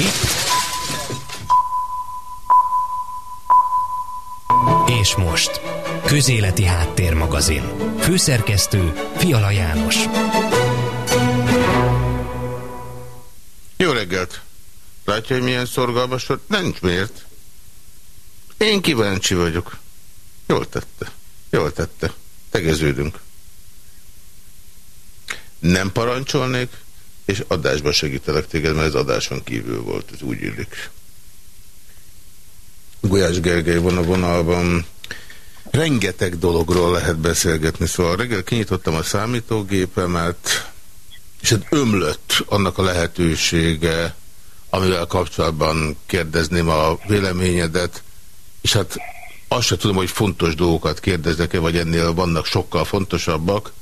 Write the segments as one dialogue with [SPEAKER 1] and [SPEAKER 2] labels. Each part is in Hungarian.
[SPEAKER 1] Itt. És most. Közéleti Háttérmagazin. Főszerkesztő Fiala János.
[SPEAKER 2] Jó reggelt! Látja, hogy milyen szorgalmas volt? Nincs miért. Én kíváncsi vagyok. Jól tette. Jól tette. Tegeződünk. Nem parancsolnék, és adásba segítelek téged, mert ez adáson kívül volt, ez úgy illik. Gulyás Gergely van a vonalban. Rengeteg dologról lehet beszélgetni, szóval reggel kinyitottam a számítógépemet, és hát ömlött annak a lehetősége, amivel kapcsolatban kérdezném a véleményedet, és hát azt sem tudom, hogy fontos dolgokat kérdezek-e, vagy ennél vannak sokkal fontosabbak.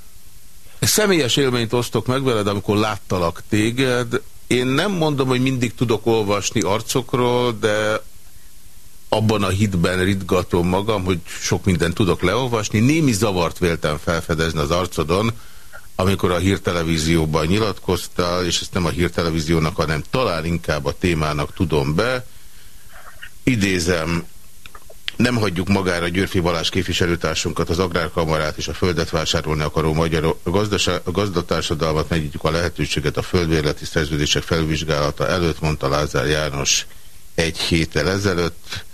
[SPEAKER 2] Személyes élményt osztok meg veled, amikor láttalak téged. Én nem mondom, hogy mindig tudok olvasni arcokról, de abban a hitben ritgatom magam, hogy sok mindent tudok leolvasni. Némi zavart véltem felfedezni az arcodon, amikor a hírtelevízióban nyilatkoztál, és ezt nem a hírtelevíziónak, hanem talán inkább a témának tudom be. Idézem, nem hagyjuk magára Györfi Balázs képviselőtársunkat, az Agrárkamarát és a földet vásárolni akaró magyar gazdatársadalmat, megnyitjuk a lehetőséget a földvérleti szerződések felvizsgálata előtt, mondta Lázár János egy héttel ezelőtt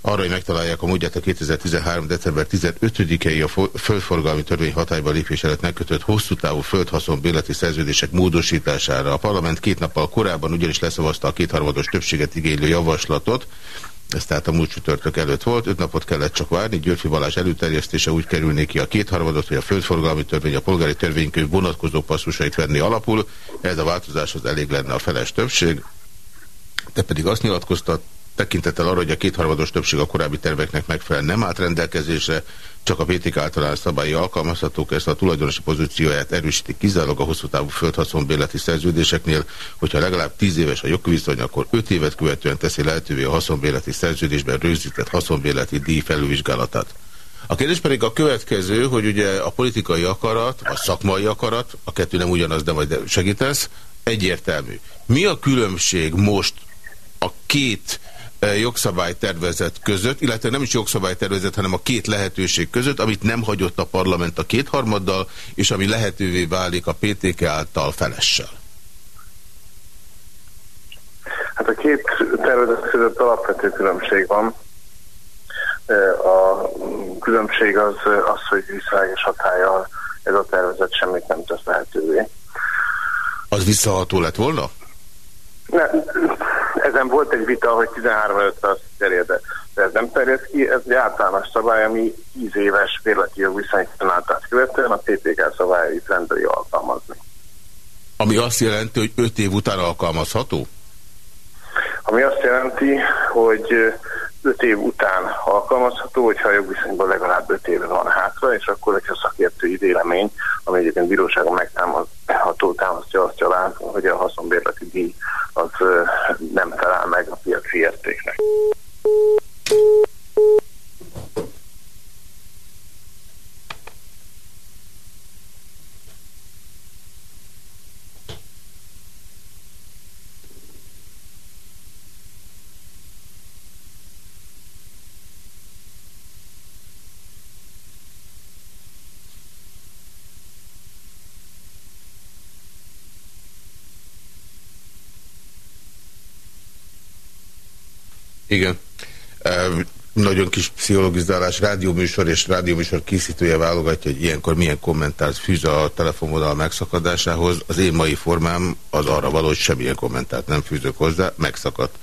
[SPEAKER 2] arra, hogy megtalálják a módját a 2013. december 15-i a földforgalmi törvény hatályba lépés előtt megkötött hosszú távú földhaszon szerződések módosítására. A parlament két nappal korábban ugyanis leszavazta a kétharmados többséget igénylő javaslatot, ez tehát a múlt csütörtök előtt volt, öt napot kellett csak várni, Györfi Balázs előterjesztése úgy kerülné ki a kétharmadot, hogy a földforgalmi törvény a polgári törvénykönyv vonatkozó passzusait venni alapul, ez a változáshoz elég lenne a feles többség, te pedig azt nyilatkoztat, tekintettel arra, hogy a kétharmados többség a korábbi terveknek megfelelően nem állt rendelkezésre, csak a PTK általános szabályi alkalmazhatók, ezt a tulajdonosi pozícióját erősítik kizárólag a hosszú távú földhaszonbérleti szerződéseknél, hogyha legalább 10 éves a jogviszony, akkor 5 évet követően teszi lehetővé a haszonbérleti szerződésben rögzített haszonbérleti díj felülvizsgálatát. A kérdés pedig a következő, hogy ugye a politikai akarat, a szakmai akarat, a kettő nem ugyanaz, de majd segítesz, egyértelmű. Mi a különbség most a két jogszabálytervezet között, illetve nem is jogszabálytervezet, hanem a két lehetőség között, amit nem hagyott a parlament a kétharmaddal, és ami lehetővé válik a PTK által felessel.
[SPEAKER 3] Hát a két tervezet között alapvető különbség van. A különbség az, az hogy visszaállás hatája ez a tervezet semmit nem tesz lehetővé.
[SPEAKER 2] Az visszaható lett volna?
[SPEAKER 3] Ne, ezen volt egy vita, hogy 13 előtt az terjed, de ez nem terjed ki, ez egy általános szabály, ami 10 éves bérleti jogviszonytalanátát követően a PPK szabályait rendeli alkalmazni.
[SPEAKER 2] Ami azt jelenti, hogy 5 év után alkalmazható?
[SPEAKER 3] Ami azt jelenti, hogy 5 év után alkalmazható, hogyha a jogviszonyban legalább 5 éve van hátra, és akkor, hogyha szakértői vélemény, ami egyébként bíróságon megtámadható, támasztja azt alá, hogy a haszonbérleti díj az nem felel meg a piaci értéknek.
[SPEAKER 2] Igen. Nagyon kis pszichologizálás, rádióműsor és rádióműsor készítője válogatja, hogy ilyenkor milyen kommentárt fűz a telefonvonal megszakadásához. Az én mai formám az arra való, hogy semmilyen kommentárt nem fűzök hozzá, megszakadt.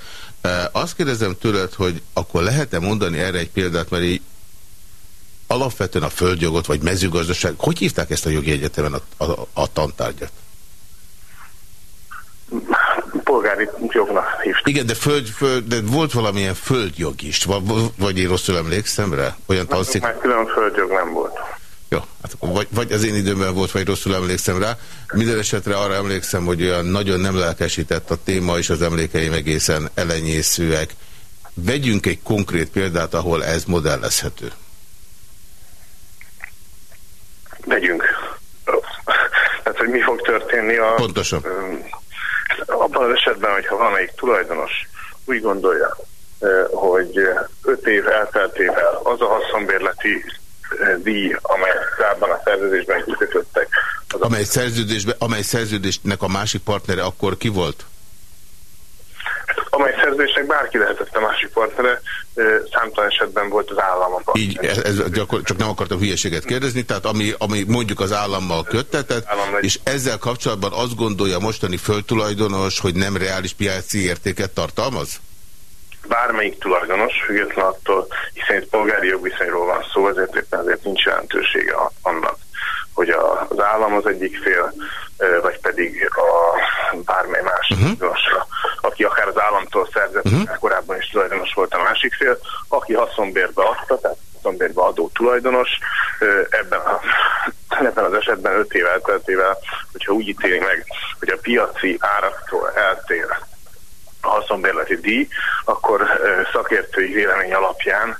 [SPEAKER 2] Azt kérdezem tőled, hogy akkor lehet-e mondani erre egy példát, mert így alapvetően a földjogot, vagy mezőgazdaság, hogy hívták ezt a jogi egyetemen a, a, a tantárgyat?
[SPEAKER 3] Polgári jognak hívták.
[SPEAKER 2] Igen, de, föld, föld, de volt valamilyen földjog is, vagy én rosszul emlékszem rá? Olyan
[SPEAKER 3] tanszik... Már külön földjog nem volt.
[SPEAKER 2] Jó, hát vagy, vagy az én időmben volt, vagy rosszul emlékszem rá. Minden esetre arra emlékszem, hogy olyan nagyon nem lelkesített a téma, és az emlékeim egészen elenyészőek. Vegyünk egy konkrét példát, ahol ez modellezhető.
[SPEAKER 3] Vegyünk. Tehát, hogy mi fog történni a...
[SPEAKER 2] Pontosan
[SPEAKER 3] abban az esetben, hogyha valamelyik tulajdonos úgy gondolja, hogy öt év elteltével az a haszonbérleti díj, amelyet korábban a szerződésben kikötöttek.
[SPEAKER 2] Amely, szerződésben, amely szerződésnek a másik partnere akkor ki volt?
[SPEAKER 3] Amely szerződésnek bárki lehetett a másik partnere, számtalan esetben volt az állam a
[SPEAKER 2] Így, ez, ez gyakor, csak nem akartam hülyeséget kérdezni, tehát ami, ami mondjuk az állammal köttetett, állam és ezzel kapcsolatban azt gondolja mostani földtulajdonos, hogy nem reális piaci értéket tartalmaz?
[SPEAKER 3] Bármelyik tulajdonos, független attól, hiszen itt polgári jogviszonyról van szó, ezért éppen ezért nincs jelentősége annak, hogy a, az állam az egyik fél, vagy pedig a bármely más uh -huh. Aki akár az államtól szerzett, uh -huh. korábban is tulajdonos volt a másik fél, aki haszonbérbe adta, tehát haszonbérbe adó tulajdonos, ebben, a, ebben az esetben öt év elteltével, hogyha úgy ítéli meg, hogy a piaci áraktól eltér a haszonbérleti díj, akkor szakértői vélemény alapján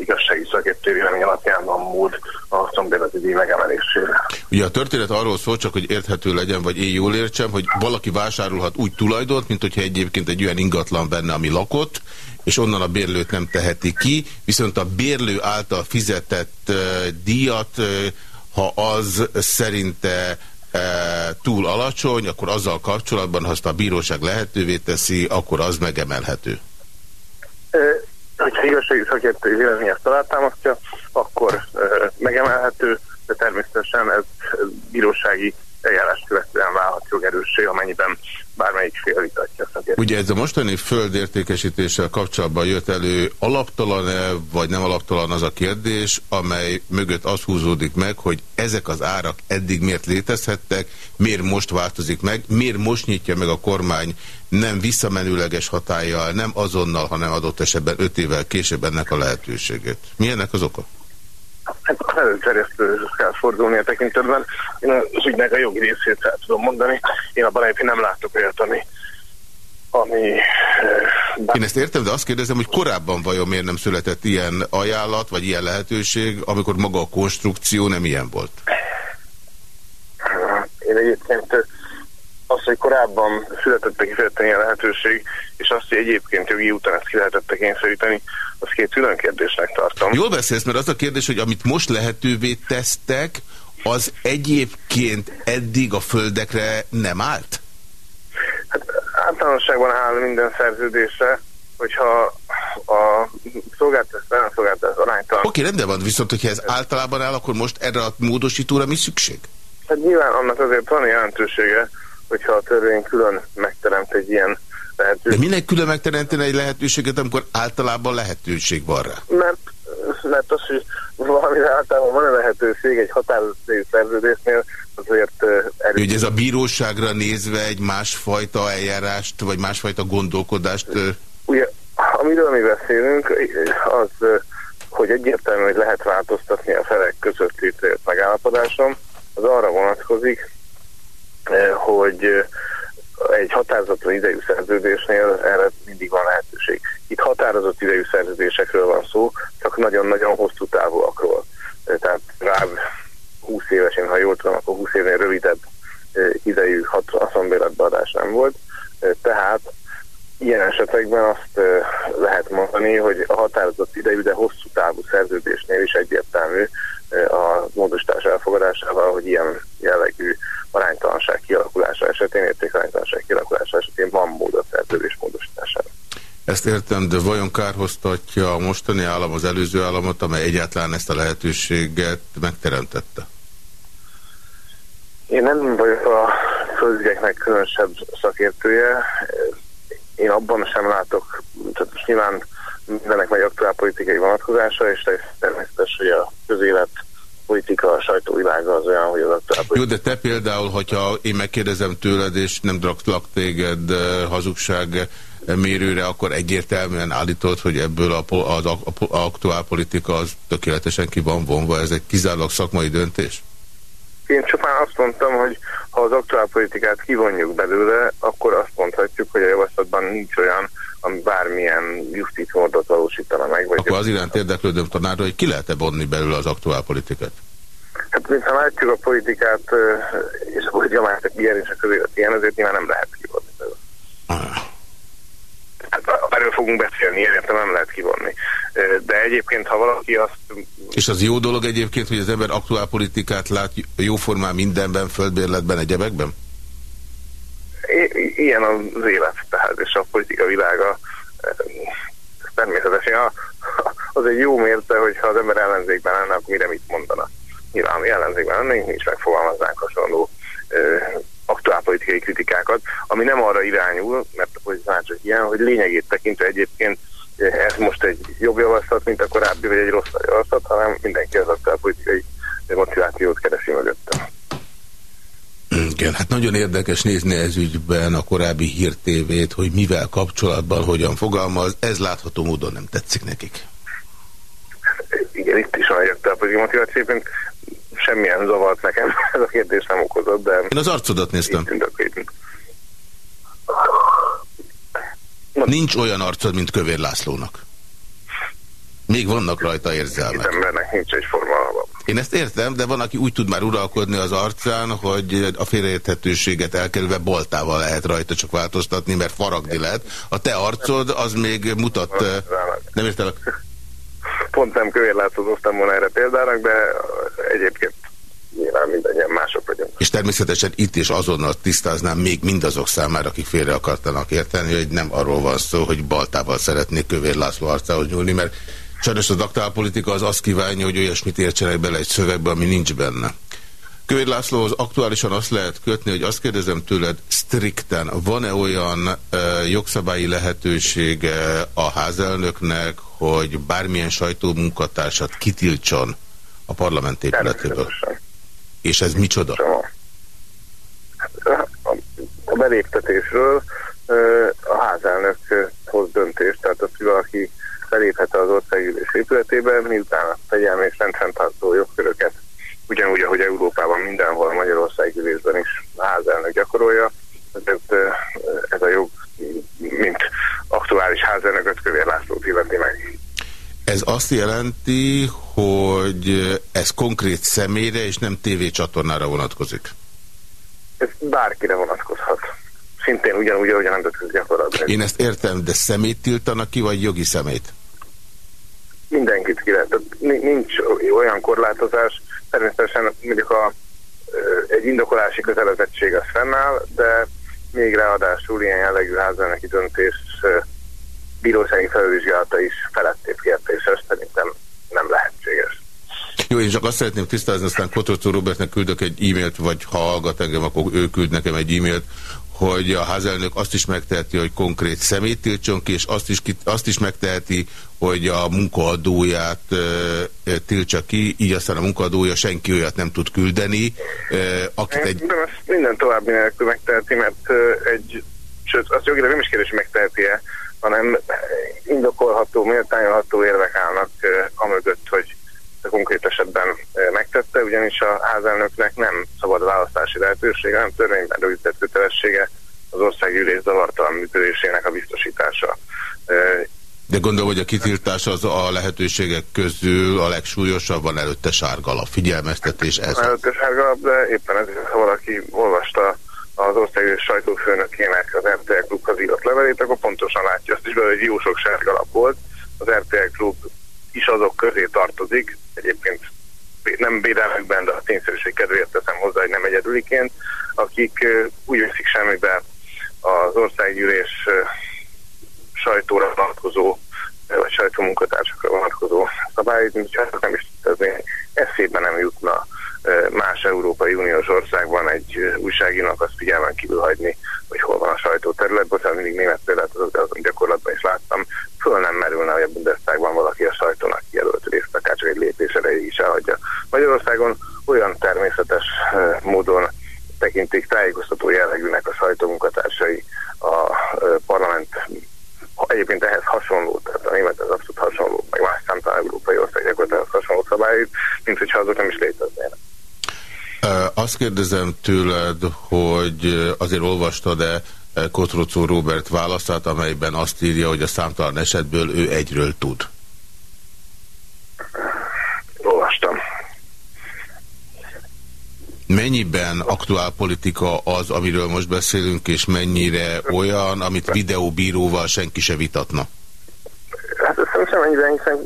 [SPEAKER 3] igazsági szakértő vélemény alapján van mód a szombéleti díj megemelésére.
[SPEAKER 2] Ugye a történet arról szól, csak hogy érthető legyen, vagy én jól értsem, hogy valaki vásárolhat úgy tulajdont, mint hogyha egyébként egy olyan ingatlan benne, ami lakott, és onnan a bérlőt nem teheti ki, viszont a bérlő által fizetett uh, díjat, uh, ha az szerinte túl alacsony, akkor azzal kapcsolatban, ha azt a bíróság lehetővé teszi, akkor az megemelhető
[SPEAKER 3] hogyha igazsági szakértői vélemény ezt alátámasztja, akkor megemelhető, de természetesen ez bírósági eljárás követően válhat jogerőssé, amennyiben bármelyik fél vitatja szakértőt.
[SPEAKER 2] Ugye ez a mostani földértékesítéssel kapcsolatban jött elő alaptalan-e, vagy nem alaptalan az a kérdés, amely mögött az húzódik meg, hogy ezek az árak eddig miért létezhettek, miért most változik meg, miért most nyitja meg a kormány nem visszamenőleges hatállyal, nem azonnal, hanem adott esetben öt évvel később ennek a lehetőségét. Mi ennek az oka?
[SPEAKER 3] Hát a előterjesztő kell fordulni a tekintetben. Én az ügynek a jogi részét el tudom mondani. Én a baráti nem látok olyat, ami, ami...
[SPEAKER 2] Bár... Én ezt értem, de azt kérdezem, hogy korábban vajon miért nem született ilyen ajánlat, vagy ilyen lehetőség, amikor maga a konstrukció nem ilyen volt?
[SPEAKER 3] Én egyébként az, hogy korábban született kifejezetten ilyen lehetőség, és azt, hogy egyébként jogi után ezt ki lehetett kényszeríteni, két külön kérdésnek tartom.
[SPEAKER 2] Jól beszélsz, mert az a kérdés, hogy amit most lehetővé tesztek, az egyébként eddig a földekre nem állt?
[SPEAKER 3] Hát általánosságban áll minden szerződésre, hogyha a szolgáltatás, nem szolgáltatás aránytalan.
[SPEAKER 2] Oké, rendben van, viszont hogyha ez általában áll, akkor most erre a módosítóra mi szükség?
[SPEAKER 3] Hát nyilván annak azért van jelentősége, hogyha a törvény külön megteremt egy ilyen lehetőséget.
[SPEAKER 2] De minek külön megteremteni egy lehetőséget, amikor általában lehetőség van rá?
[SPEAKER 3] Mert, mert az, hogy valamire általában van a lehetőség egy határozott szerződésnél, azért
[SPEAKER 2] erős. Ugye ez a bíróságra nézve egy másfajta eljárást, vagy másfajta gondolkodást...
[SPEAKER 3] Ugye, amiről mi beszélünk, az, hogy egyértelmű, hogy lehet változtatni a felek között létrejött megállapodáson, az arra vonatkozik, hogy egy határozott idejű szerződésnél erre mindig van lehetőség. Itt határozott idejű szerződésekről van szó, csak nagyon-nagyon hosszú távúakról. Tehát rá 20 évesen, ha jól tudom, akkor 20 évnél rövidebb idejű haszonbéletbeadás nem volt. Tehát ilyen esetekben azt lehet mondani, hogy a határozott idejű, de hosszú távú szerződésnél is egyértelmű a módosítás elfogadásával, hogy ilyen jellegű aránytalanság kialakulása esetén, értékaránytalanság kialakulása esetén van mód a szerződés módosítására.
[SPEAKER 2] Ezt értem, de vajon kárhoztatja a mostani állam az előző államot, amely egyáltalán ezt a lehetőséget megteremtette?
[SPEAKER 3] Én nem vagyok a földügyeknek különösebb szakértője. Én abban sem látok, tehát most nyilván mindennek megy aktuálpolitikai vonatkozása, és természetes, hogy a közélet politika, a sajtóvilága az olyan, hogy az aktuál
[SPEAKER 2] Jó, de te például, hogyha én megkérdezem tőled, és nem draklak téged eh, hazugság mérőre, akkor egyértelműen állítod, hogy ebből a, az aktuál politika az tökéletesen ki van vonva. Ez egy kizárólag szakmai döntés?
[SPEAKER 3] Én csupán azt mondtam, hogy ha az aktuál politikát kivonjuk belőle, akkor azt mondhatjuk, hogy a javaslatban nincs olyan, ami bármilyen justíciómódot valósítana meg.
[SPEAKER 2] Vagy Akkor az iránt érdeklődöm tanárra, hogy ki lehet-e vonni belőle az aktuál politikát?
[SPEAKER 3] Hát, mintha látjuk a politikát, és a másik ilyen és a közélet ilyen, ezért nyilván nem lehet kivonni belőle. fogunk beszélni, ilyen nem lehet kivonni. De egyébként, ha valaki azt...
[SPEAKER 2] És az jó dolog egyébként, hogy az ember aktuál politikát lát jóformán mindenben, földbérletben, egyebekben?
[SPEAKER 3] I ilyen az élet, tehát, és a politika világa természetesen az egy jó mérte, hogyha az ember ellenzékben lenne, akkor mire mit mondana. Nyilván mi ellenzékben lennénk, mi is megfogalmaznánk hasonló aktuálpolitikai kritikákat, ami nem arra irányul, mert hogy már csak ilyen, hogy lényegét tekintve egyébként ez most egy jobb javaslat, mint a korábbi, vagy egy rosszabb javaslat, hanem mindenki az aktuálpolitikai motivációt keresi mögöttem.
[SPEAKER 2] Igen, hát nagyon érdekes nézni ez ügyben a korábbi hírtévét, hogy mivel kapcsolatban, hogyan fogalmaz, ez látható módon nem tetszik nekik.
[SPEAKER 3] Igen, itt is van egy aktuálpolitikai motiváció, semmilyen zavart nekem, ez a kérdés nem okozott, de...
[SPEAKER 2] Én az arcodat néztem. Nincs olyan arcod, mint Kövér Lászlónak. Még vannak rajta érzelmek.
[SPEAKER 3] Az embernek nincs egy formálva.
[SPEAKER 2] Én ezt értem, de van, aki úgy tud már uralkodni az arcán, hogy a félreérthetőséget elkerülve boltával lehet rajta csak változtatni, mert faragni lehet. A te arcod az még mutat... Nem értelek?
[SPEAKER 3] pont nem kövérlátozottam volna erre példának, de egyébként nyilván mindannyian mások vagyunk.
[SPEAKER 2] És természetesen itt is azonnal tisztáznám még mindazok számára, akik félre akartanak érteni, hogy nem arról van szó, hogy baltával szeretnék Kövér László arcához nyúlni, mert sajnos az aktálpolitika az azt kívánja, hogy olyasmit értsenek bele egy szövegbe, ami nincs benne. Kövér Lászlóhoz aktuálisan azt lehet kötni, hogy azt kérdezem tőled strikten, van-e olyan e, jogszabályi lehetősége a házelnöknek, hogy bármilyen sajtómunkatársat kitiltson a parlament épületéből? És ez micsoda?
[SPEAKER 3] A beléptetésről a házelnök hoz döntést, tehát az, hogy valaki beléphet az országgyűlés épületében, miután a fegyelmi és rendfenntartó jogköröket ugyanúgy, ahogy Európában mindenhol, Magyarország ülésben is a házelnök gyakorolja, ezért ez a jog, mint aktuális házelnököt Kövér Lászlót illeti meg.
[SPEAKER 2] Ez azt jelenti, hogy ez konkrét személyre és nem tévécsatornára vonatkozik?
[SPEAKER 3] Ez bárkire vonatkozhat. Szintén ugyanúgy, ahogy a nemzetközi gyakorlatban.
[SPEAKER 2] Én ezt értem, de szemét tiltanak ki, vagy jogi szemét?
[SPEAKER 3] Mindenkit ki lehet. Nincs olyan korlátozás, természetesen mondjuk a, egy indokolási kötelezettség az fennáll, de még ráadásul ilyen jellegű házelnöki döntés bírósági felvizsgálata is felettébb kérdéses, szerintem nem lehetséges.
[SPEAKER 2] Jó, én csak azt szeretném tisztázni, aztán Kotrocó Robertnek küldök egy e-mailt, vagy ha hallgat engem, akkor ő küld nekem egy e-mailt, hogy a házelnök azt is megteheti, hogy konkrét szemét tiltson ki, és azt is, azt is megteheti, hogy a munkaadóját e, tiltsa ki, így aztán a munkaadója senki olyat nem tud küldeni. E, akit
[SPEAKER 3] egy... Nem, ezt minden további nélkül megteheti, mert egy, sőt, azt jogilag nem is kérdés, hogy megteheti-e, hanem indokolható, méltányolható érvek állnak amögött, hogy a konkrét esetben megtette, ugyanis a házelnöknek nem szabad választási lehetősége, hanem törvényben rögzített kötelessége az országgyűlés zavartalan működésének a biztosítása.
[SPEAKER 2] De gondolom, hogy a kitiltás az a lehetőségek közül a legsúlyosabb van előtte sárgalap, figyelmeztetés ez.
[SPEAKER 3] Előtte sárgalap, de éppen ez, ha valaki olvasta az országgyűlés sajtófőnökének az RTL Klubhoz írott levelét, akkor pontosan látja azt is, hogy jó sok sárgalap volt. Az RTL Klub is azok közé tartozik, egyébként nem védelmekben, de a tényszerűség kedvéért teszem hozzá, hogy nem egyedüliként, akik úgy veszik semmibe az országgyűlés sajtóra vonatkozó vagy sajtómunkatársakra vonatkozó szabályt, mint hát nem is tudni, eszébe nem jutna más Európai Uniós országban egy újságírónak azt figyelmen kívül hagyni, hogy hol van a sajtóterület. Bocsánat, mindig német példát az, az gyakorlatban is láttam. Föl nem merülne, hogy a Bundestagban valaki a sajtónak kijelölt részt, akár csak egy lépés erejéig is elhagyja. Magyarországon olyan természetes módon tekintik tájékoztató jellegűnek a sajtómunkatársai a parlament egyébként ehhez hasonló, tehát a német ez abszolút hasonló, meg más számtalan európai ország gyakorlatilag hasonló szabályok, mint hogyha azok nem is léteznének.
[SPEAKER 2] Azt kérdezem tőled, hogy azért olvastad-e Kotrocó Robert választát, amelyben azt írja, hogy a számtalan esetből ő egyről tud?
[SPEAKER 3] Olvastam.
[SPEAKER 2] Mennyiben aktuál politika az, amiről most beszélünk, és mennyire olyan, amit videóbíróval senki se vitatna?
[SPEAKER 3] semennyiben, hiszen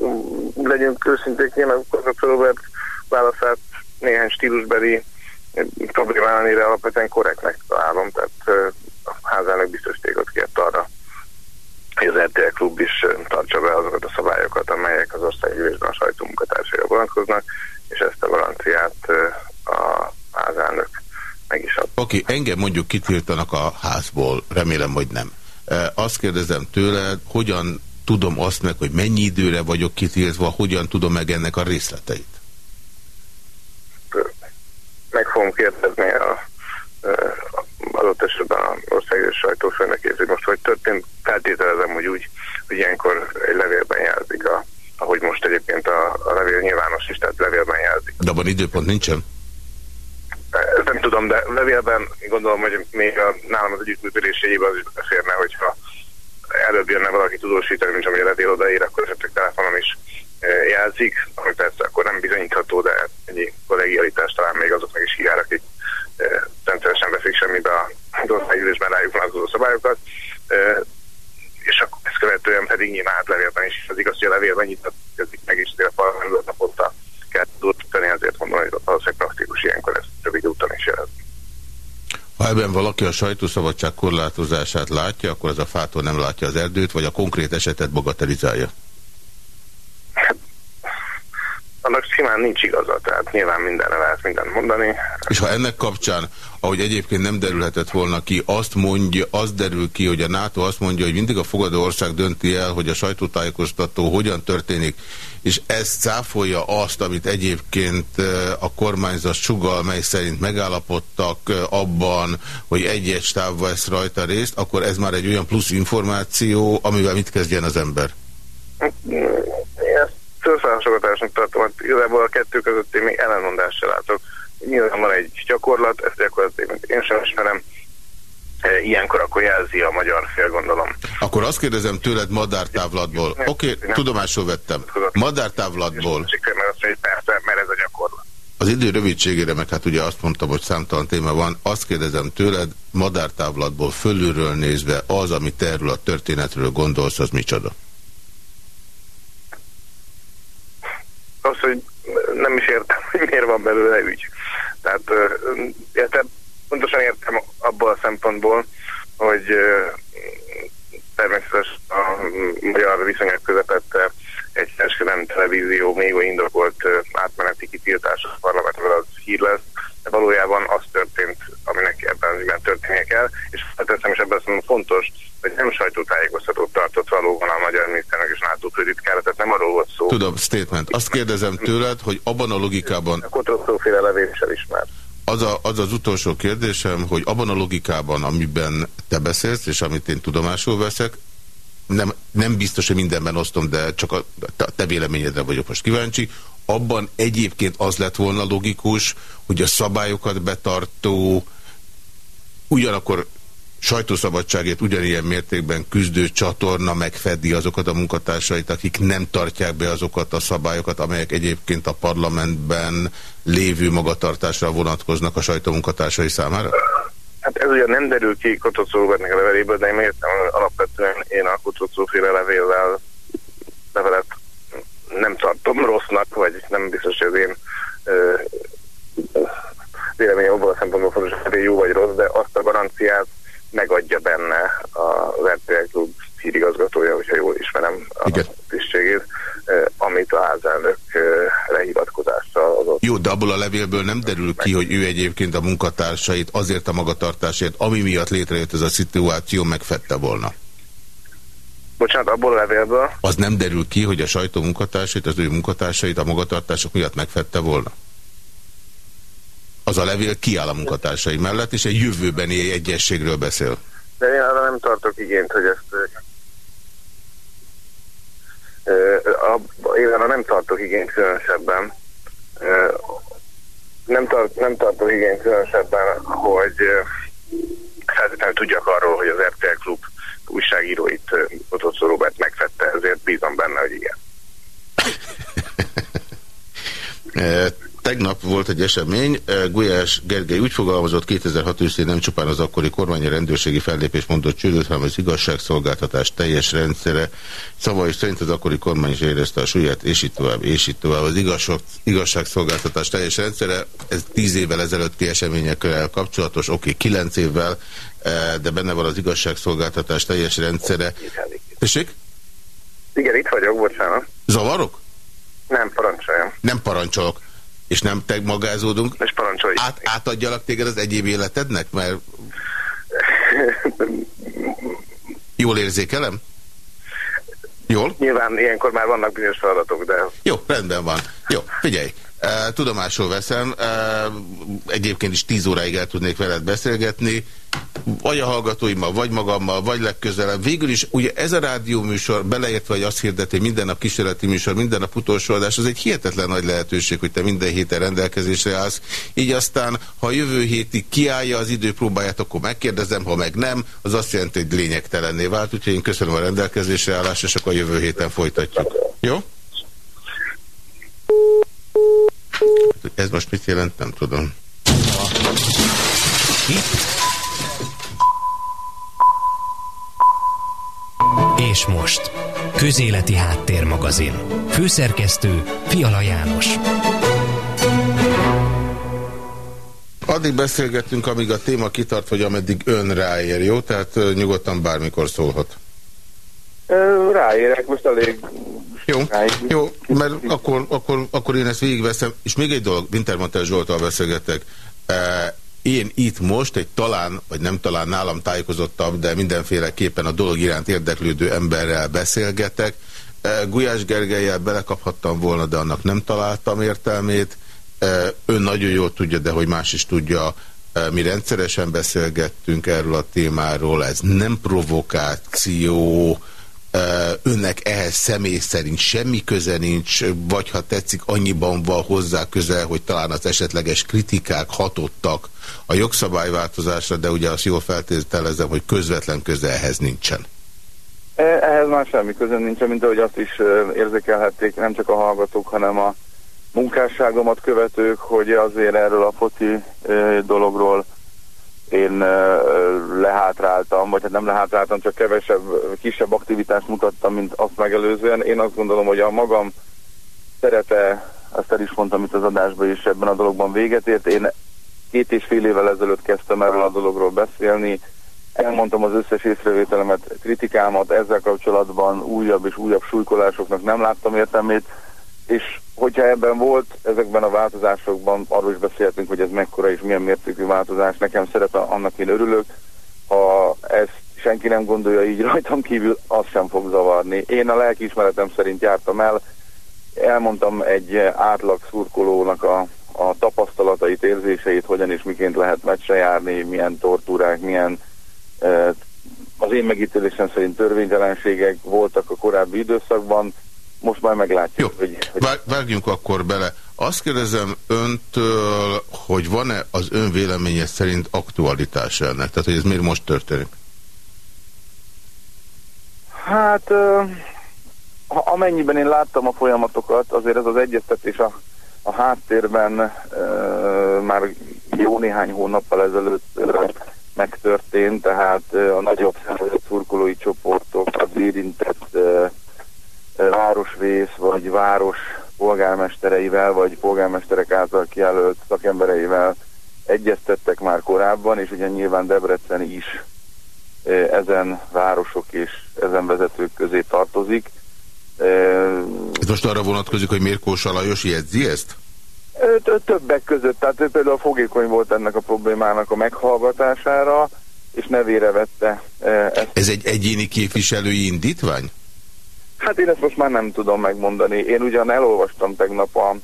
[SPEAKER 3] legyünk őszinték, én a Robert válaszát néhány stílusbeli probléma ellenére alapvetően korrektnek találom, tehát a házának biztos tégot kért arra, hogy az RTL klub is tartsa be azokat a szabályokat, amelyek az országgyűlésben a sajtómunkatársaira vonatkoznak, és ezt a garanciát a házának meg is ad.
[SPEAKER 2] Oké, okay, engem mondjuk kitiltanak a házból, remélem, hogy nem. Azt kérdezem tőled, hogyan tudom azt meg, hogy mennyi időre vagyok kitiltva, hogyan tudom meg ennek a részleteit?
[SPEAKER 3] Meg fogom kérdezni a, adott esetben az országos sajtófőnökét, hogy most hogy történt, feltételezem, hogy úgy, hogy ilyenkor egy levélben jelzik, a, ahogy most egyébként a, a levél nyilvános is, tehát levélben jelzik.
[SPEAKER 2] De abban időpont nincsen?
[SPEAKER 3] Ezt nem tudom, de levélben gondolom, hogy még a, nálam az együttműködés jegyében az is beszélne, hogyha előbb jönne valaki tudósítani, mint amire levél odaír, akkor esetleg telefonon is jelzik, ami persze akkor nem bizonyítható, de egy kollegialitás talán még azoknak is hívják, akik rendszeresen veszik semmibe a országgyűlésben rájuk vonatkozó szabályokat, és akkor ezt követően pedig nyilván hát levélben is az igaz, hogy a levélben nyitatkozik meg is a parlamentben naponta kell tudni, ezért mondom, hogy valószínűleg praktikus ilyenkor ezt rövid úton is jelezni.
[SPEAKER 2] Ha ebben valaki a sajtószabadság korlátozását látja, akkor az a fától nem látja az erdőt, vagy a konkrét esetet bagatelizálja?
[SPEAKER 3] annak simán nincs igaza, tehát nyilván mindenre lehet mindent mondani.
[SPEAKER 2] És ha ennek kapcsán, ahogy egyébként nem derülhetett volna ki, azt mondja, az derül ki, hogy a NATO azt mondja, hogy mindig a fogadó ország dönti el, hogy a sajtótájékoztató hogyan történik, és ez cáfolja azt, amit egyébként a kormányzat sugal, mely szerint megállapodtak abban, hogy egy-egy stáb vesz rajta részt, akkor ez már egy olyan plusz információ, amivel mit kezdjen az ember?
[SPEAKER 3] Ezt felszállásogatásnak tartom, hogy igazából a kettő között én még ellenmondást se látok. Nyilván van egy gyakorlat, ezt gyakorlatilag én sem ismerem, e, ilyenkor akkor jelzi a magyar fél, gondolom.
[SPEAKER 2] Akkor azt kérdezem tőled madártávlatból. Oké, okay, tudomásul vettem. Madártávlatból.
[SPEAKER 3] Persze, mert ez a gyakorlat.
[SPEAKER 2] Az idő rövidségére, meg hát ugye azt mondtam, hogy számtalan téma van, azt kérdezem tőled, madártávlatból fölülről nézve az, amit erről a történetről gondolsz, az micsoda?
[SPEAKER 3] Az, hogy nem is értem, hogy miért van belőle ügy. Tehát értem, pontosan értem abból a szempontból, hogy természetesen a magyar viszonyok közepette egy kereskedelmi televízió még indokolt átmeneti kitiltás a parlamentről az hír lesz, de valójában az történt, aminek ebben az ügyben történnie kell, és felteszem, és ebben azt fontos, hogy nem sajtótájékoztatót tartott valóban a magyar miniszternek és NATO főtitkára, tehát nem arról volt szó.
[SPEAKER 2] Tudom, statement. Azt kérdezem tőled, hogy abban a logikában...
[SPEAKER 3] A kontrollféle levél is elismer.
[SPEAKER 2] Az, a, az az utolsó kérdésem, hogy abban a logikában, amiben te beszélsz, és amit én tudomásul veszek, nem, nem biztos, hogy mindenben osztom, de csak a te véleményedre vagyok most kíváncsi, abban egyébként az lett volna logikus, hogy a szabályokat betartó, ugyanakkor sajtószabadságért ugyanilyen mértékben küzdő csatorna megfedi azokat a munkatársait, akik nem tartják be azokat a szabályokat, amelyek egyébként a parlamentben lévő magatartásra vonatkoznak a sajtómunkatársai számára?
[SPEAKER 3] Hát ez ugye nem derül ki Kotocó Robertnek a leveléből, de én értem, alapvetően én a Kotocó féle levéllel levelet nem tartom rossznak, vagy nem biztos, hogy az én véleményem abban a szempontból fontos, hogy jó vagy rossz, de azt a garanciát megadja benne az RTL Klub hírigazgatója, hogyha jól ismerem a Igen. tisztségét, amit a házelnök lehivatkozással adott.
[SPEAKER 2] Jó, de abból a levélből nem derül ki, hogy ő egyébként a munkatársait azért a magatartásért, ami miatt létrejött ez a szituáció, megfette volna.
[SPEAKER 3] Bocsánat, abból a levélből?
[SPEAKER 2] Az nem derül ki, hogy a sajtó munkatársait, az ő munkatársait a magatartások miatt megfette volna? Az a levél kiáll a munkatársai mellett, és egy jövőbeni egyességről beszél.
[SPEAKER 3] De én arra nem tartok igényt, hogy ezt... Én arra nem tartok igényt különösebben. Nem, tart, nem tartok igényt különösebben, hogy feltétlenül tudjak arról, hogy az RTL Klub újságíróit Otocó Robert megfette, ezért bízom benne, hogy igen.
[SPEAKER 2] tegnap volt egy esemény, Gulyás Gergely úgy fogalmazott, 2006 őszén nem csupán az akkori kormány rendőrségi fellépés mondott csődöt, hanem az igazságszolgáltatás teljes rendszere. Szavai szerint az akkori kormány is érezte a súlyát, és itt tovább, és itt tovább. Az igazság, igazságszolgáltatás teljes rendszere, ez tíz évvel ezelőtti eseményekkel kapcsolatos, oké, okay, kilenc évvel, de benne van az igazságszolgáltatás teljes rendszere. Tessék?
[SPEAKER 4] Igen, itt vagyok, bocsánat.
[SPEAKER 2] Zavarok?
[SPEAKER 4] Nem, parancsoljam.
[SPEAKER 2] Nem parancsolok. És nem te magázódunk?
[SPEAKER 4] És parancsolj.
[SPEAKER 2] Át, átadjalak téged az egyéb életednek? Mert... Jól érzékelem? Jól?
[SPEAKER 4] Nyilván ilyenkor már vannak bizonyos feladatok, de...
[SPEAKER 2] Jó, rendben van. Jó, figyelj. Tudomásul veszem, egyébként is tíz óráig el tudnék veled beszélgetni, vagy a hallgatóimmal, vagy magammal, vagy legközelebb. Végül is ugye ez a rádióműsor, beleértve, hogy azt hirdeti, minden nap kísérleti műsor, minden nap utolsó adás, az egy hihetetlen nagy lehetőség, hogy te minden héten rendelkezésre állsz. Így aztán, ha a jövő hétig kiállja az időpróbáját, akkor megkérdezem, ha meg nem, az azt jelenti, hogy lényegtelenné vált. Úgyhogy én köszönöm a rendelkezésre állást, és akkor a jövő héten folytatjuk. Jó? Ez most mit jelent, nem tudom.
[SPEAKER 1] És most, Közéleti Háttérmagazin. Főszerkesztő Fiala János.
[SPEAKER 2] Addig beszélgettünk, amíg a téma kitart, vagy ameddig ön ráér, jó? Tehát nyugodtan bármikor szólhat.
[SPEAKER 4] Ráérek, most elég
[SPEAKER 2] jó, jó mert akkor, akkor, akkor én ezt végigveszem. És még egy dolog, Wintermantel Zsoltal beszélgetek. Én itt most egy talán, vagy nem talán nálam tájékozottabb, de mindenféleképpen a dolog iránt érdeklődő emberrel beszélgetek. Gulyás Gergelyel belekaphattam volna, de annak nem találtam értelmét. Ön nagyon jól tudja, de hogy más is tudja, mi rendszeresen beszélgettünk erről a témáról, ez nem provokáció, önnek ehhez személy szerint semmi köze nincs, vagy ha tetszik, annyiban van hozzá köze, hogy talán az esetleges kritikák hatottak a jogszabályváltozásra, de ugye azt jól feltételezem, hogy közvetlen köze nincsen.
[SPEAKER 4] E, ehhez már semmi köze nincsen, mint ahogy azt is érzékelhették nem csak a hallgatók, hanem a munkásságomat követők, hogy azért erről a foci dologról én lehátráltam, vagy hát nem lehátráltam, csak kevesebb, kisebb aktivitást mutattam, mint azt megelőzően. Én azt gondolom, hogy a magam szerepe, azt el is mondtam itt az adásban is ebben a dologban véget ért. Én két és fél évvel ezelőtt kezdtem erről a dologról beszélni, elmondtam az összes észrevételemet, kritikámat, ezzel kapcsolatban újabb és újabb súlykolásoknak nem láttam értelmét, és hogyha ebben volt, ezekben a változásokban, arról is beszéltünk, hogy ez mekkora és milyen mértékű változás, nekem szerepe, annak én örülök, ha ezt senki nem gondolja így rajtam kívül, az sem fog zavarni. Én a lelkiismeretem szerint jártam el, elmondtam egy átlag szurkolónak a, a tapasztalatait, érzéseit, hogyan és miként lehet meccse járni, milyen tortúrák, milyen az én megítélésem szerint törvénytelenségek voltak a korábbi időszakban, most már meglátjuk. Jó, hogy, hogy...
[SPEAKER 2] vágjunk akkor bele. Azt kérdezem öntől, hogy van-e az ön véleménye szerint aktualitása ennek? Tehát, hogy ez miért most történik?
[SPEAKER 4] Hát, amennyiben én láttam a folyamatokat, azért ez az egyeztetés a, a háttérben már jó néhány hónappal ezelőtt megtörtént, tehát a nagyobb szervezett szurkolói csoportok, az érintett városrész vagy város polgármestereivel, vagy polgármesterek által kijelölt szakembereivel egyeztettek már korábban, és ugye nyilván Debrecen is ezen városok és ezen vezetők közé tartozik.
[SPEAKER 2] Most arra vonatkozik, hogy Mérkós Alajos jegyzi ezt?
[SPEAKER 4] Többek között, tehát ő például fogékony volt ennek a problémának a meghallgatására, és nevére vette ezt.
[SPEAKER 2] Ez egy egyéni képviselői indítvány?
[SPEAKER 4] Hát én ezt most már nem tudom megmondani. Én ugyan elolvastam tegnap a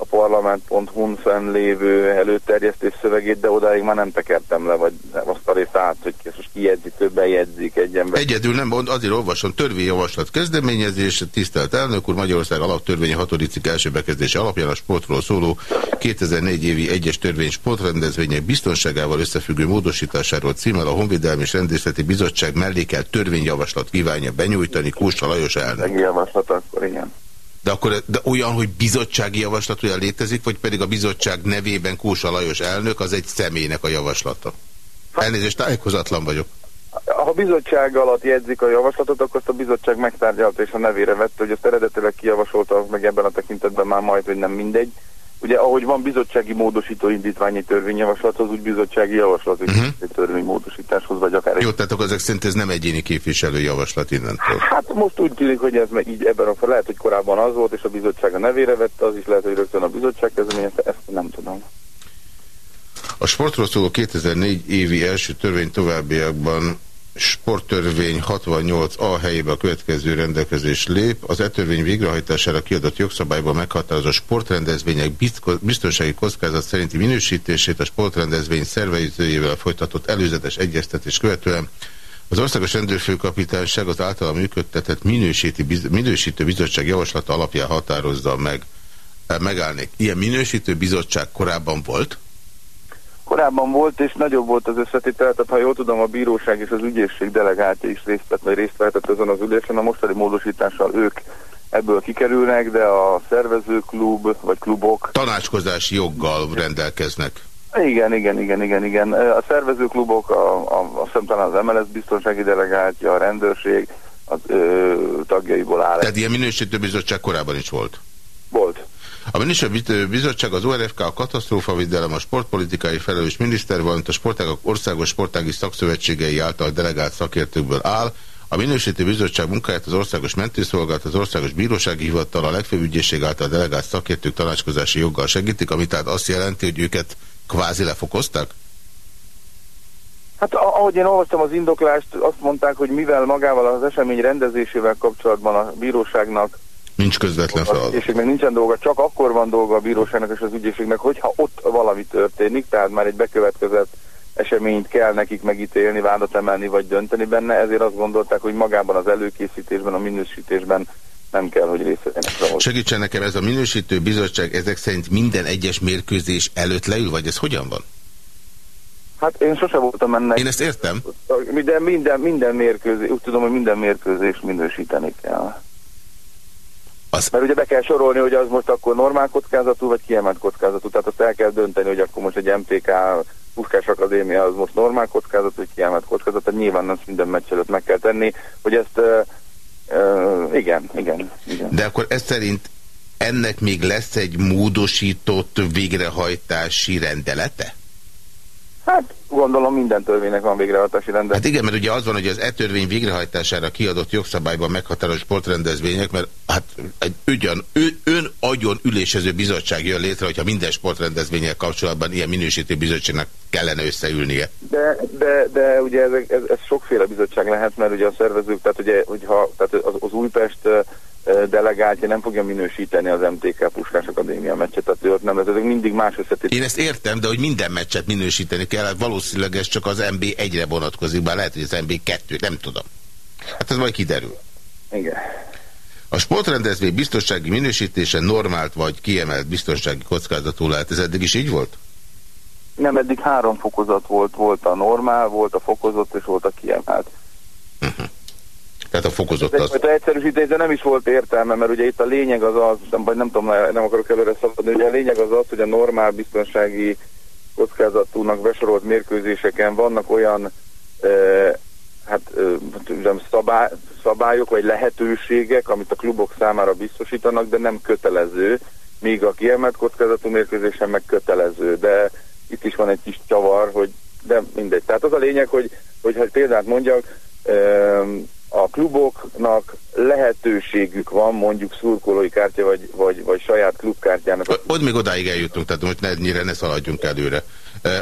[SPEAKER 4] a parlament.hu-n lévő előterjesztés szövegét, de odáig már nem tekertem le, vagy azt a részt át, hogy most ki jegyzi, többen jegyzik egy ember.
[SPEAKER 2] Egyedül nem mond, azért olvasom, törvényjavaslat kezdeményezés, tisztelt elnök úr, Magyarország alaptörvénye 6. cikk első bekezdése alapján a sportról szóló 2004 évi egyes törvény sportrendezvények biztonságával összefüggő módosításáról címmel a Honvédelmi és Rendészeti Bizottság mellékelt törvényjavaslat kívánja benyújtani Kósa Lajos elnök.
[SPEAKER 4] Javaslat akkor, igen.
[SPEAKER 2] De, akkor, de olyan, hogy bizottsági javaslat olyan létezik, vagy pedig a bizottság nevében Kósa Lajos elnök, az egy személynek a javaslata? Elnézést, tájékozatlan vagyok.
[SPEAKER 4] Ha bizottság alatt jegyzik a javaslatot, akkor azt a bizottság megtárgyalta és a nevére vette, hogy azt eredetileg kijavasolta, meg ebben a tekintetben már majd, hogy nem mindegy. Ugye ahogy van bizottsági módosító indítványi törvényjavaslathoz, úgy bizottsági javaslat uh -huh. törvénymódosításhoz, vagy akár...
[SPEAKER 2] Jó, tehát akkor ezek szerint ez nem egyéni képviselő javaslat innentől.
[SPEAKER 4] Hát most úgy tűnik, hogy ez meg így ebben a lehet, hogy korábban az volt, és a bizottság a nevére vette, az is lehet, hogy rögtön a bizottság kezdeményezte, ezt nem tudom.
[SPEAKER 2] A sportról szóló 2004 évi első törvény továbbiakban sporttörvény 68A helyébe a következő rendelkezés lép. Az e-törvény végrehajtására kiadott jogszabályban meghatározó sportrendezvények biztonsági kockázat szerinti minősítését a sportrendezvény szervezőjével folytatott előzetes egyeztetés követően az Országos Rendőrfőkapitányság az általa működtetett minősítő bizottság javaslata alapján határozza meg. Megállnék. Ilyen minősítő bizottság korábban volt?
[SPEAKER 4] Korábban volt, és nagyobb volt az összetétel, tehát ha jól tudom, a bíróság és az ügyészség delegáltja is részt vett, vagy részt vehetett azon az ülésen, a mostani módosítással ők ebből kikerülnek, de a szervezőklub, vagy klubok...
[SPEAKER 2] Tanácskozási joggal rendelkeznek.
[SPEAKER 4] Igen, igen, igen, igen, igen. A szervezőklubok, a, a, a talán az MLS biztonsági delegáltja, a rendőrség az ö, tagjaiból áll.
[SPEAKER 2] Tehát ilyen minősítőbizottság korábban is volt?
[SPEAKER 4] Volt.
[SPEAKER 2] A Miniszter Bizottság, az ORFK, a katasztrófavédelem, a sportpolitikai felelős miniszter, valamint a sportágok országos sportági szakszövetségei által delegált szakértőkből áll. A Minősítő Bizottság munkáját az Országos Mentőszolgálat, az Országos Bírósági Hivatal, a legfőbb ügyészség által delegált szakértők tanácskozási joggal segítik, ami tehát azt jelenti, hogy őket kvázi lefokoztak?
[SPEAKER 4] Hát ahogy én olvastam az indoklást, azt mondták, hogy mivel magával az esemény rendezésével kapcsolatban a bíróságnak
[SPEAKER 2] Nincs közvetlen feladat.
[SPEAKER 4] És meg nincsen dolga, csak akkor van dolga a bíróságnak és az ügyészségnek, hogyha ott valami történik, tehát már egy bekövetkezett eseményt kell nekik megítélni, vádat emelni vagy dönteni benne, ezért azt gondolták, hogy magában az előkészítésben, a minősítésben nem kell, hogy részt vegyenek.
[SPEAKER 2] Segítsen nekem, ez a minősítő bizottság ezek szerint minden egyes mérkőzés előtt leül, vagy ez hogyan van?
[SPEAKER 4] Hát én sose voltam ennek.
[SPEAKER 2] Én ezt értem.
[SPEAKER 4] De minden, minden mérkőzés, úgy tudom, hogy minden mérkőzés minősíteni kell. Az... Mert ugye be kell sorolni, hogy az most akkor normál kockázatú, vagy kiemelt kockázatú. Tehát azt el kell dönteni, hogy akkor most egy MTK Puskás Akadémia az most normál kockázat, vagy kiemelt kockázat. Tehát nyilván azt minden meccs előtt meg kell tenni, hogy ezt uh, uh, igen, igen, igen.
[SPEAKER 2] De akkor ez szerint ennek még lesz egy módosított végrehajtási rendelete?
[SPEAKER 4] Hát gondolom minden törvénynek van végrehajtási rendelet.
[SPEAKER 2] Hát igen, mert ugye az van, hogy az e-törvény végrehajtására kiadott jogszabályban meghatározott sportrendezvények, mert hát egy ugyan, ő, ön agyon ülésező bizottság jön létre, hogyha minden sportrendezvények kapcsolatban ilyen minősítő bizottságnak kellene összeülnie.
[SPEAKER 4] De, de, de ugye ez, ez, ez sokféle bizottság lehet, mert ugye a szervezők, tehát ugye, hogyha tehát az, az Újpest delegáltja nem fogja minősíteni az MTK Puskás Akadémia meccset, tehát ő nem, ez mindig más összetét.
[SPEAKER 2] Én ezt értem, de hogy minden meccset minősíteni kell, hát valószínűleg ez csak az MB egyre vonatkozik, bár lehet, hogy az MB kettő, nem tudom. Hát ez majd kiderül.
[SPEAKER 4] Igen.
[SPEAKER 2] A sportrendezvény biztonsági minősítése normált vagy kiemelt biztonsági kockázatú lehet. Ez eddig is így volt?
[SPEAKER 4] Nem, eddig három fokozat volt. Volt a normál, volt a fokozott és volt a kiemelt. Uh
[SPEAKER 2] -huh. Tehát a fokozott az...
[SPEAKER 4] Ez egyszerűsítés, de nem is volt értelme, mert ugye itt a lényeg az az, nem, vagy nem tudom, nem akarok előre szaladni, ugye a lényeg az az, hogy a normál biztonsági kockázatúnak besorolt mérkőzéseken vannak olyan e, hát e, szabály, szabályok vagy lehetőségek, amit a klubok számára biztosítanak, de nem kötelező, míg a kiemelt kockázatú mérkőzésen meg kötelező, de itt is van egy kis csavar, hogy de mindegy. Tehát az a lényeg, hogy, hogy ha példát mondjak, a kluboknak lehetőségük van mondjuk szurkolói kártya vagy, vagy, vagy saját klubkártyának.
[SPEAKER 2] Ott még odáig eljutunk, tehát most ne, ennyire ne szaladjunk előre.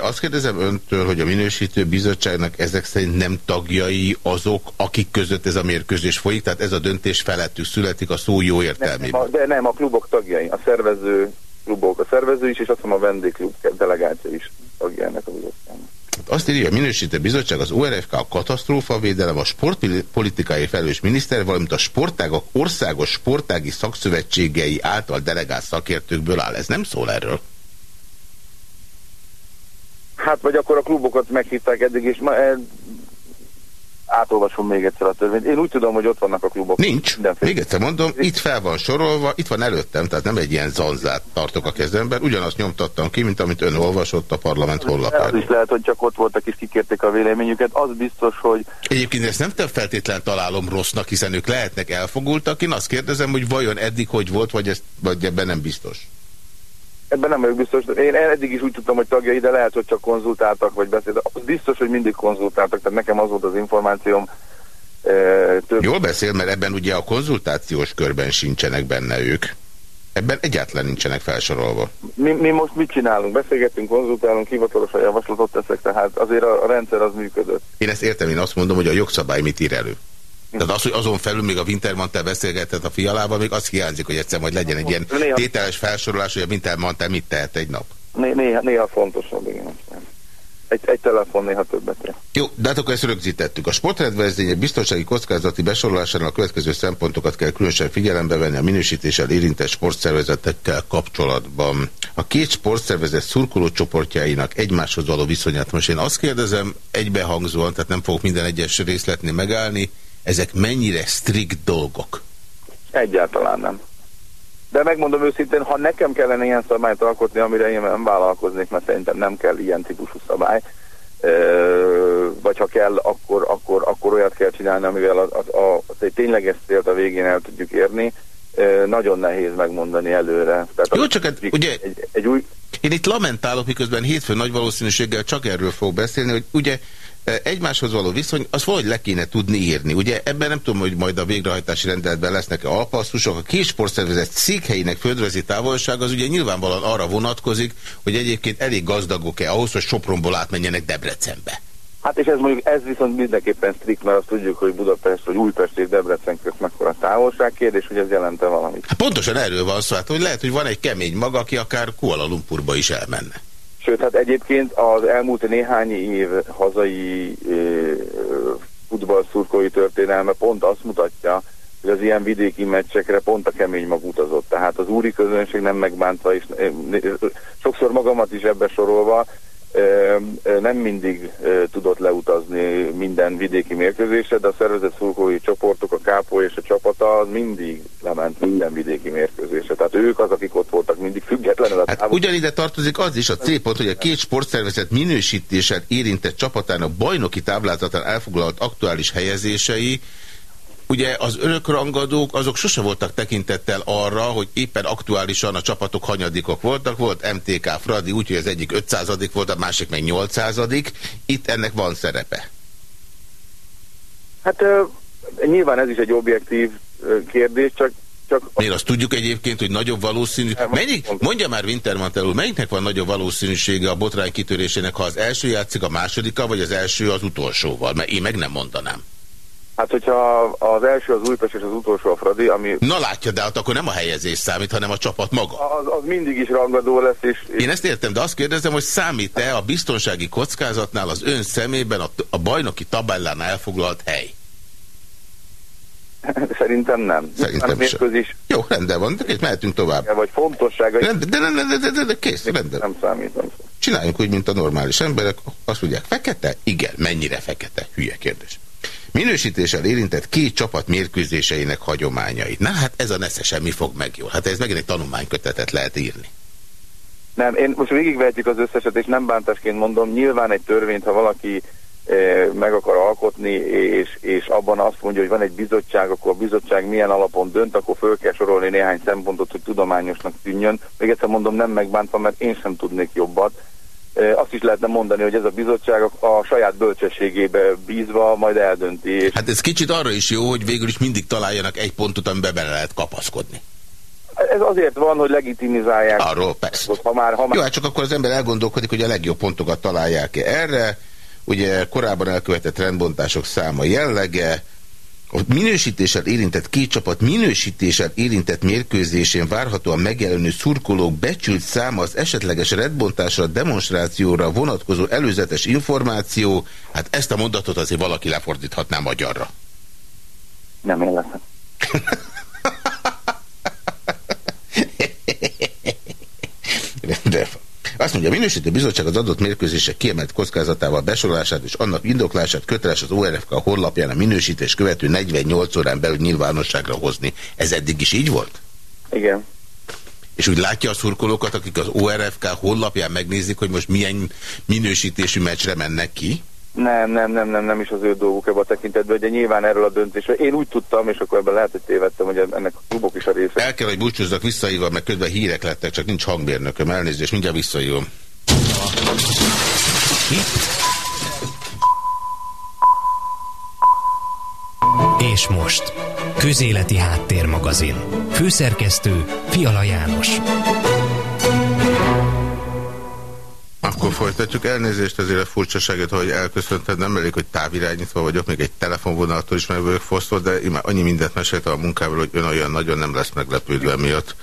[SPEAKER 2] Azt kérdezem öntől, hogy a minősítő bizottságnak ezek szerint nem tagjai azok, akik között ez a mérkőzés folyik, tehát ez a döntés felettük születik a szó jó értelmében.
[SPEAKER 4] Nem, de nem, a klubok tagjai, a szervező klubok, a szervező is, és azt mondom a vendégklub delegáció is tagja ennek a bizottságnak.
[SPEAKER 2] Azt írja, a minősítő bizottság, az ORFK, a katasztrófavédelem, a sportpolitikai felelős miniszter, valamint a sportágok országos sportági szakszövetségei által delegált szakértőkből áll. Ez nem szól erről?
[SPEAKER 4] Hát, vagy akkor a klubokat meghívták eddig, és ma, e, átolvasom még egyszer a törvényt. Én úgy tudom, hogy ott vannak a klubok.
[SPEAKER 2] Nincs. Mindenféle. Még egyszer mondom, itt fel van sorolva, itt van előttem, tehát nem egy ilyen zanzát tartok a kezemben. Ugyanazt nyomtattam ki, mint amit ön olvasott a parlament honlapján.
[SPEAKER 4] Az is lehet, hogy csak ott voltak és kikérték a véleményüket. Az biztos, hogy...
[SPEAKER 2] Egyébként ezt nem te feltétlen találom rossznak, hiszen ők lehetnek elfogultak. Én azt kérdezem, hogy vajon eddig hogy volt, vagy, ezt, vagy ebben nem biztos.
[SPEAKER 4] Ebben nem vagyok biztos. Én eddig is úgy tudtam, hogy tagjai, de lehet, hogy csak konzultáltak, vagy beszéltek. Az biztos, hogy mindig konzultáltak, tehát nekem az volt az információm.
[SPEAKER 2] E, több... Jól beszél, mert ebben ugye a konzultációs körben sincsenek benne ők. Ebben egyáltalán nincsenek felsorolva.
[SPEAKER 4] Mi, mi most mit csinálunk? Beszélgetünk, konzultálunk, hivatalosan javaslatot teszek, tehát azért a, a rendszer az működött.
[SPEAKER 2] Én ezt értem, én azt mondom, hogy a jogszabály mit ír elő. Tehát az, hogy azon felül még a Wintermantel beszélgetett a fialával, még az hiányzik, hogy egyszer majd legyen egy ilyen néha, tételes felsorolás, hogy a Wintermantel mit tehet egy nap.
[SPEAKER 4] Néha, néha fontosabb, igen. Egy, egy telefon néha többet.
[SPEAKER 2] Jó, de hát akkor ezt rögzítettük. A sportrendezvények biztonsági kockázati besorolásánál a következő szempontokat kell különösen figyelembe venni a minősítéssel érintett sportszervezetekkel kapcsolatban. A két sportszervezet szurkoló csoportjainak egymáshoz való viszonyát. Most én azt kérdezem egybehangzóan, tehát nem fogok minden egyes részletni megállni, ezek mennyire strikt dolgok?
[SPEAKER 4] Egyáltalán nem. De megmondom őszintén, ha nekem kellene ilyen szabályt alkotni, amire én nem vállalkoznék, mert szerintem nem kell ilyen típusú szabály, vagy ha kell, akkor, akkor, akkor olyat kell csinálni, amivel az, az, a, az egy tényleges célt a végén el tudjuk érni. Nagyon nehéz megmondani előre.
[SPEAKER 2] Tehát Jó, csak egy, ugye egy, egy új... én itt lamentálok, miközben hétfőn nagy valószínűséggel csak erről fog beszélni, hogy ugye egymáshoz való viszony, az valahogy le kéne tudni írni. Ugye ebben nem tudom, hogy majd a végrehajtási rendeletben lesznek-e alpasszusok. A késportszervezet székhelyének földrajzi távolság az ugye nyilvánvalóan arra vonatkozik, hogy egyébként elég gazdagok-e ahhoz, hogy Sopronból átmenjenek Debrecenbe.
[SPEAKER 4] Hát és ez mondjuk, ez viszont mindenképpen strikt, mert azt tudjuk, hogy Budapest, vagy Újpest és Debrecen közt mekkora távolság kérdés, hogy ez jelente valamit.
[SPEAKER 2] Hát pontosan erről van szó, hát, hogy lehet, hogy van egy kemény maga, aki akár Kuala Lumpurba is elmenne.
[SPEAKER 4] Sőt, hát egyébként az elmúlt néhány év hazai futballszurkói történelme pont azt mutatja, hogy az ilyen vidéki meccsekre pont a kemény mag utazott. Tehát az úri közönség nem megbántva, és sokszor magamat is ebbe sorolva, nem mindig tudott leutazni minden vidéki mérkőzésre, de a szervezett szurkolói csoportok, a kápó és a csapata az mindig lement minden vidéki mérkőzésre. Tehát ők az, akik ott voltak mindig függetlenül.
[SPEAKER 2] Hát távol... ugyanide tartozik az is a célpont, hogy a két sportszervezet minősítését érintett csapatának bajnoki táblázatán elfoglalt aktuális helyezései Ugye az rangadók azok sose voltak tekintettel arra, hogy éppen aktuálisan a csapatok hanyadikok voltak. Volt MTK Fradi, úgyhogy az egyik 500 volt, a másik meg 800 Itt ennek van szerepe.
[SPEAKER 4] Hát nyilván ez is egy objektív kérdés, csak csak...
[SPEAKER 2] Én azt tudjuk egyébként, hogy nagyobb valószínű... Mennyi, mondja már Wintermantel úr, melyiknek van nagyobb valószínűsége a botrány kitörésének, ha az első játszik a másodika, vagy az első az utolsóval? Mert én meg nem mondanám.
[SPEAKER 4] Hát, hogyha az első az Újpest és az utolsó a Fradi, ami...
[SPEAKER 2] Na látja, de hát akkor nem a helyezés számít, hanem a csapat maga.
[SPEAKER 4] Az, az mindig is rangadó lesz. És.
[SPEAKER 2] Én ezt értem, de azt kérdezem, hogy számít-e a biztonsági kockázatnál az ön szemében a, a bajnoki tabellán elfoglalt hely?
[SPEAKER 4] Szerintem nem.
[SPEAKER 2] Szerintem
[SPEAKER 4] sem. Is...
[SPEAKER 2] Jó, rendben van, de mehetünk tovább.
[SPEAKER 4] Vagy fontossága...
[SPEAKER 2] Rend, de, de, de, de, de, de kész, rendben.
[SPEAKER 4] Nem számít, nem számít.
[SPEAKER 2] Csináljunk úgy, mint a normális emberek. Azt mondják, fekete? Igen. Mennyire fekete? Hülye kérdés. Minősítéssel érintett két csapat mérkőzéseinek hagyományai. Na hát ez a nesze semmi fog meg jól. Hát ez megint egy tanulmánykötetet lehet írni.
[SPEAKER 4] Nem, én most végigvehetjük az összeset, és nem bántásként mondom, nyilván egy törvényt, ha valaki eh, meg akar alkotni, és, és abban azt mondja, hogy van egy bizottság, akkor a bizottság milyen alapon dönt, akkor föl kell sorolni néhány szempontot, hogy tudományosnak tűnjön. Még egyszer mondom, nem megbántva, mert én sem tudnék jobbat azt is lehetne mondani, hogy ez a bizottság a saját bölcsességébe bízva majd eldönti. És...
[SPEAKER 2] Hát ez kicsit arra is jó, hogy végül is mindig találjanak egy pontot, amiben bele lehet kapaszkodni.
[SPEAKER 4] Ez azért van, hogy legitimizálják.
[SPEAKER 2] Arról persze. Ha már, ha már... Jó, hát csak akkor az ember elgondolkodik, hogy a legjobb pontokat találják-e erre. Ugye korábban elkövetett rendbontások száma jellege, a minősítéssel érintett két csapat minősítéssel érintett mérkőzésén várhatóan megjelenő szurkolók becsült száma az esetleges redbontásra, demonstrációra vonatkozó előzetes információ, hát ezt a mondatot azért valaki lefordíthatná magyarra.
[SPEAKER 4] Nem én leszem.
[SPEAKER 2] De Azt mondja, a minősítő bizottság az adott mérkőzések kiemelt kockázatával besorolását és annak indoklását köteles az ORFK honlapján a minősítés követő 48 órán belül nyilvánosságra hozni. Ez eddig is így volt?
[SPEAKER 4] Igen.
[SPEAKER 2] És úgy látja a szurkolókat, akik az ORFK honlapján megnézik, hogy most milyen minősítésű meccsre mennek ki?
[SPEAKER 4] Nem, nem, nem, nem, nem is az ő dolguk ebben a tekintetben, ugye nyilván erről a döntésről. Én úgy tudtam, és akkor ebben lehet, hogy tévedtem, hogy ennek a klubok is a része.
[SPEAKER 2] El kell, hogy búcsúzzak visszaívva, mert közben hírek lettek, csak nincs hangbérnököm. Elnézést, mindjárt visszaívom.
[SPEAKER 1] És most, Közéleti Háttérmagazin. Főszerkesztő Fiala János.
[SPEAKER 2] Folytatjuk. Elnézést ezért a furcsaságot, hogy elköszönted. Nem elég, hogy távirányítva vagyok, még egy telefonvonaltól is meg vagyok fosztva, de én már annyi mindent meséltem a munkával, hogy ön olyan nagyon nem lesz meglepődve miatt.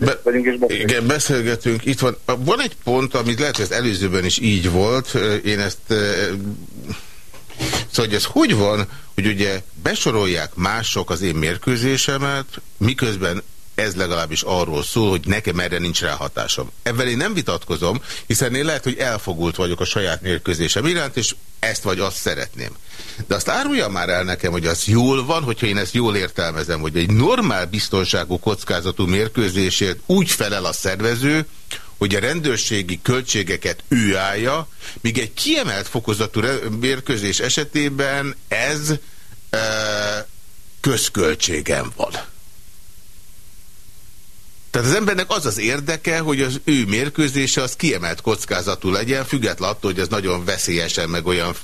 [SPEAKER 4] Be vagyunk is beszélgetünk.
[SPEAKER 2] Igen, beszélgetünk. Itt van. Van egy pont, amit lehet, hogy az előzőben is így volt. Én ezt... Szóval, hogy ez hogy van, hogy ugye besorolják mások az én mérkőzésemet, miközben ez legalábbis arról szól, hogy nekem erre nincs ráhatásom. Ebben én nem vitatkozom, hiszen én lehet, hogy elfogult vagyok a saját mérkőzésem iránt, és ezt vagy azt szeretném. De azt árulja már el nekem, hogy az jól van, hogyha én ezt jól értelmezem, hogy egy normál biztonságú kockázatú mérkőzésért úgy felel a szervező, hogy a rendőrségi költségeket ő állja, míg egy kiemelt fokozatú mérkőzés esetében ez e, közköltségem van. Tehát az embernek az az érdeke, hogy az ő mérkőzése az kiemelt kockázatú legyen, független attól, hogy ez nagyon veszélyesen, meg olyan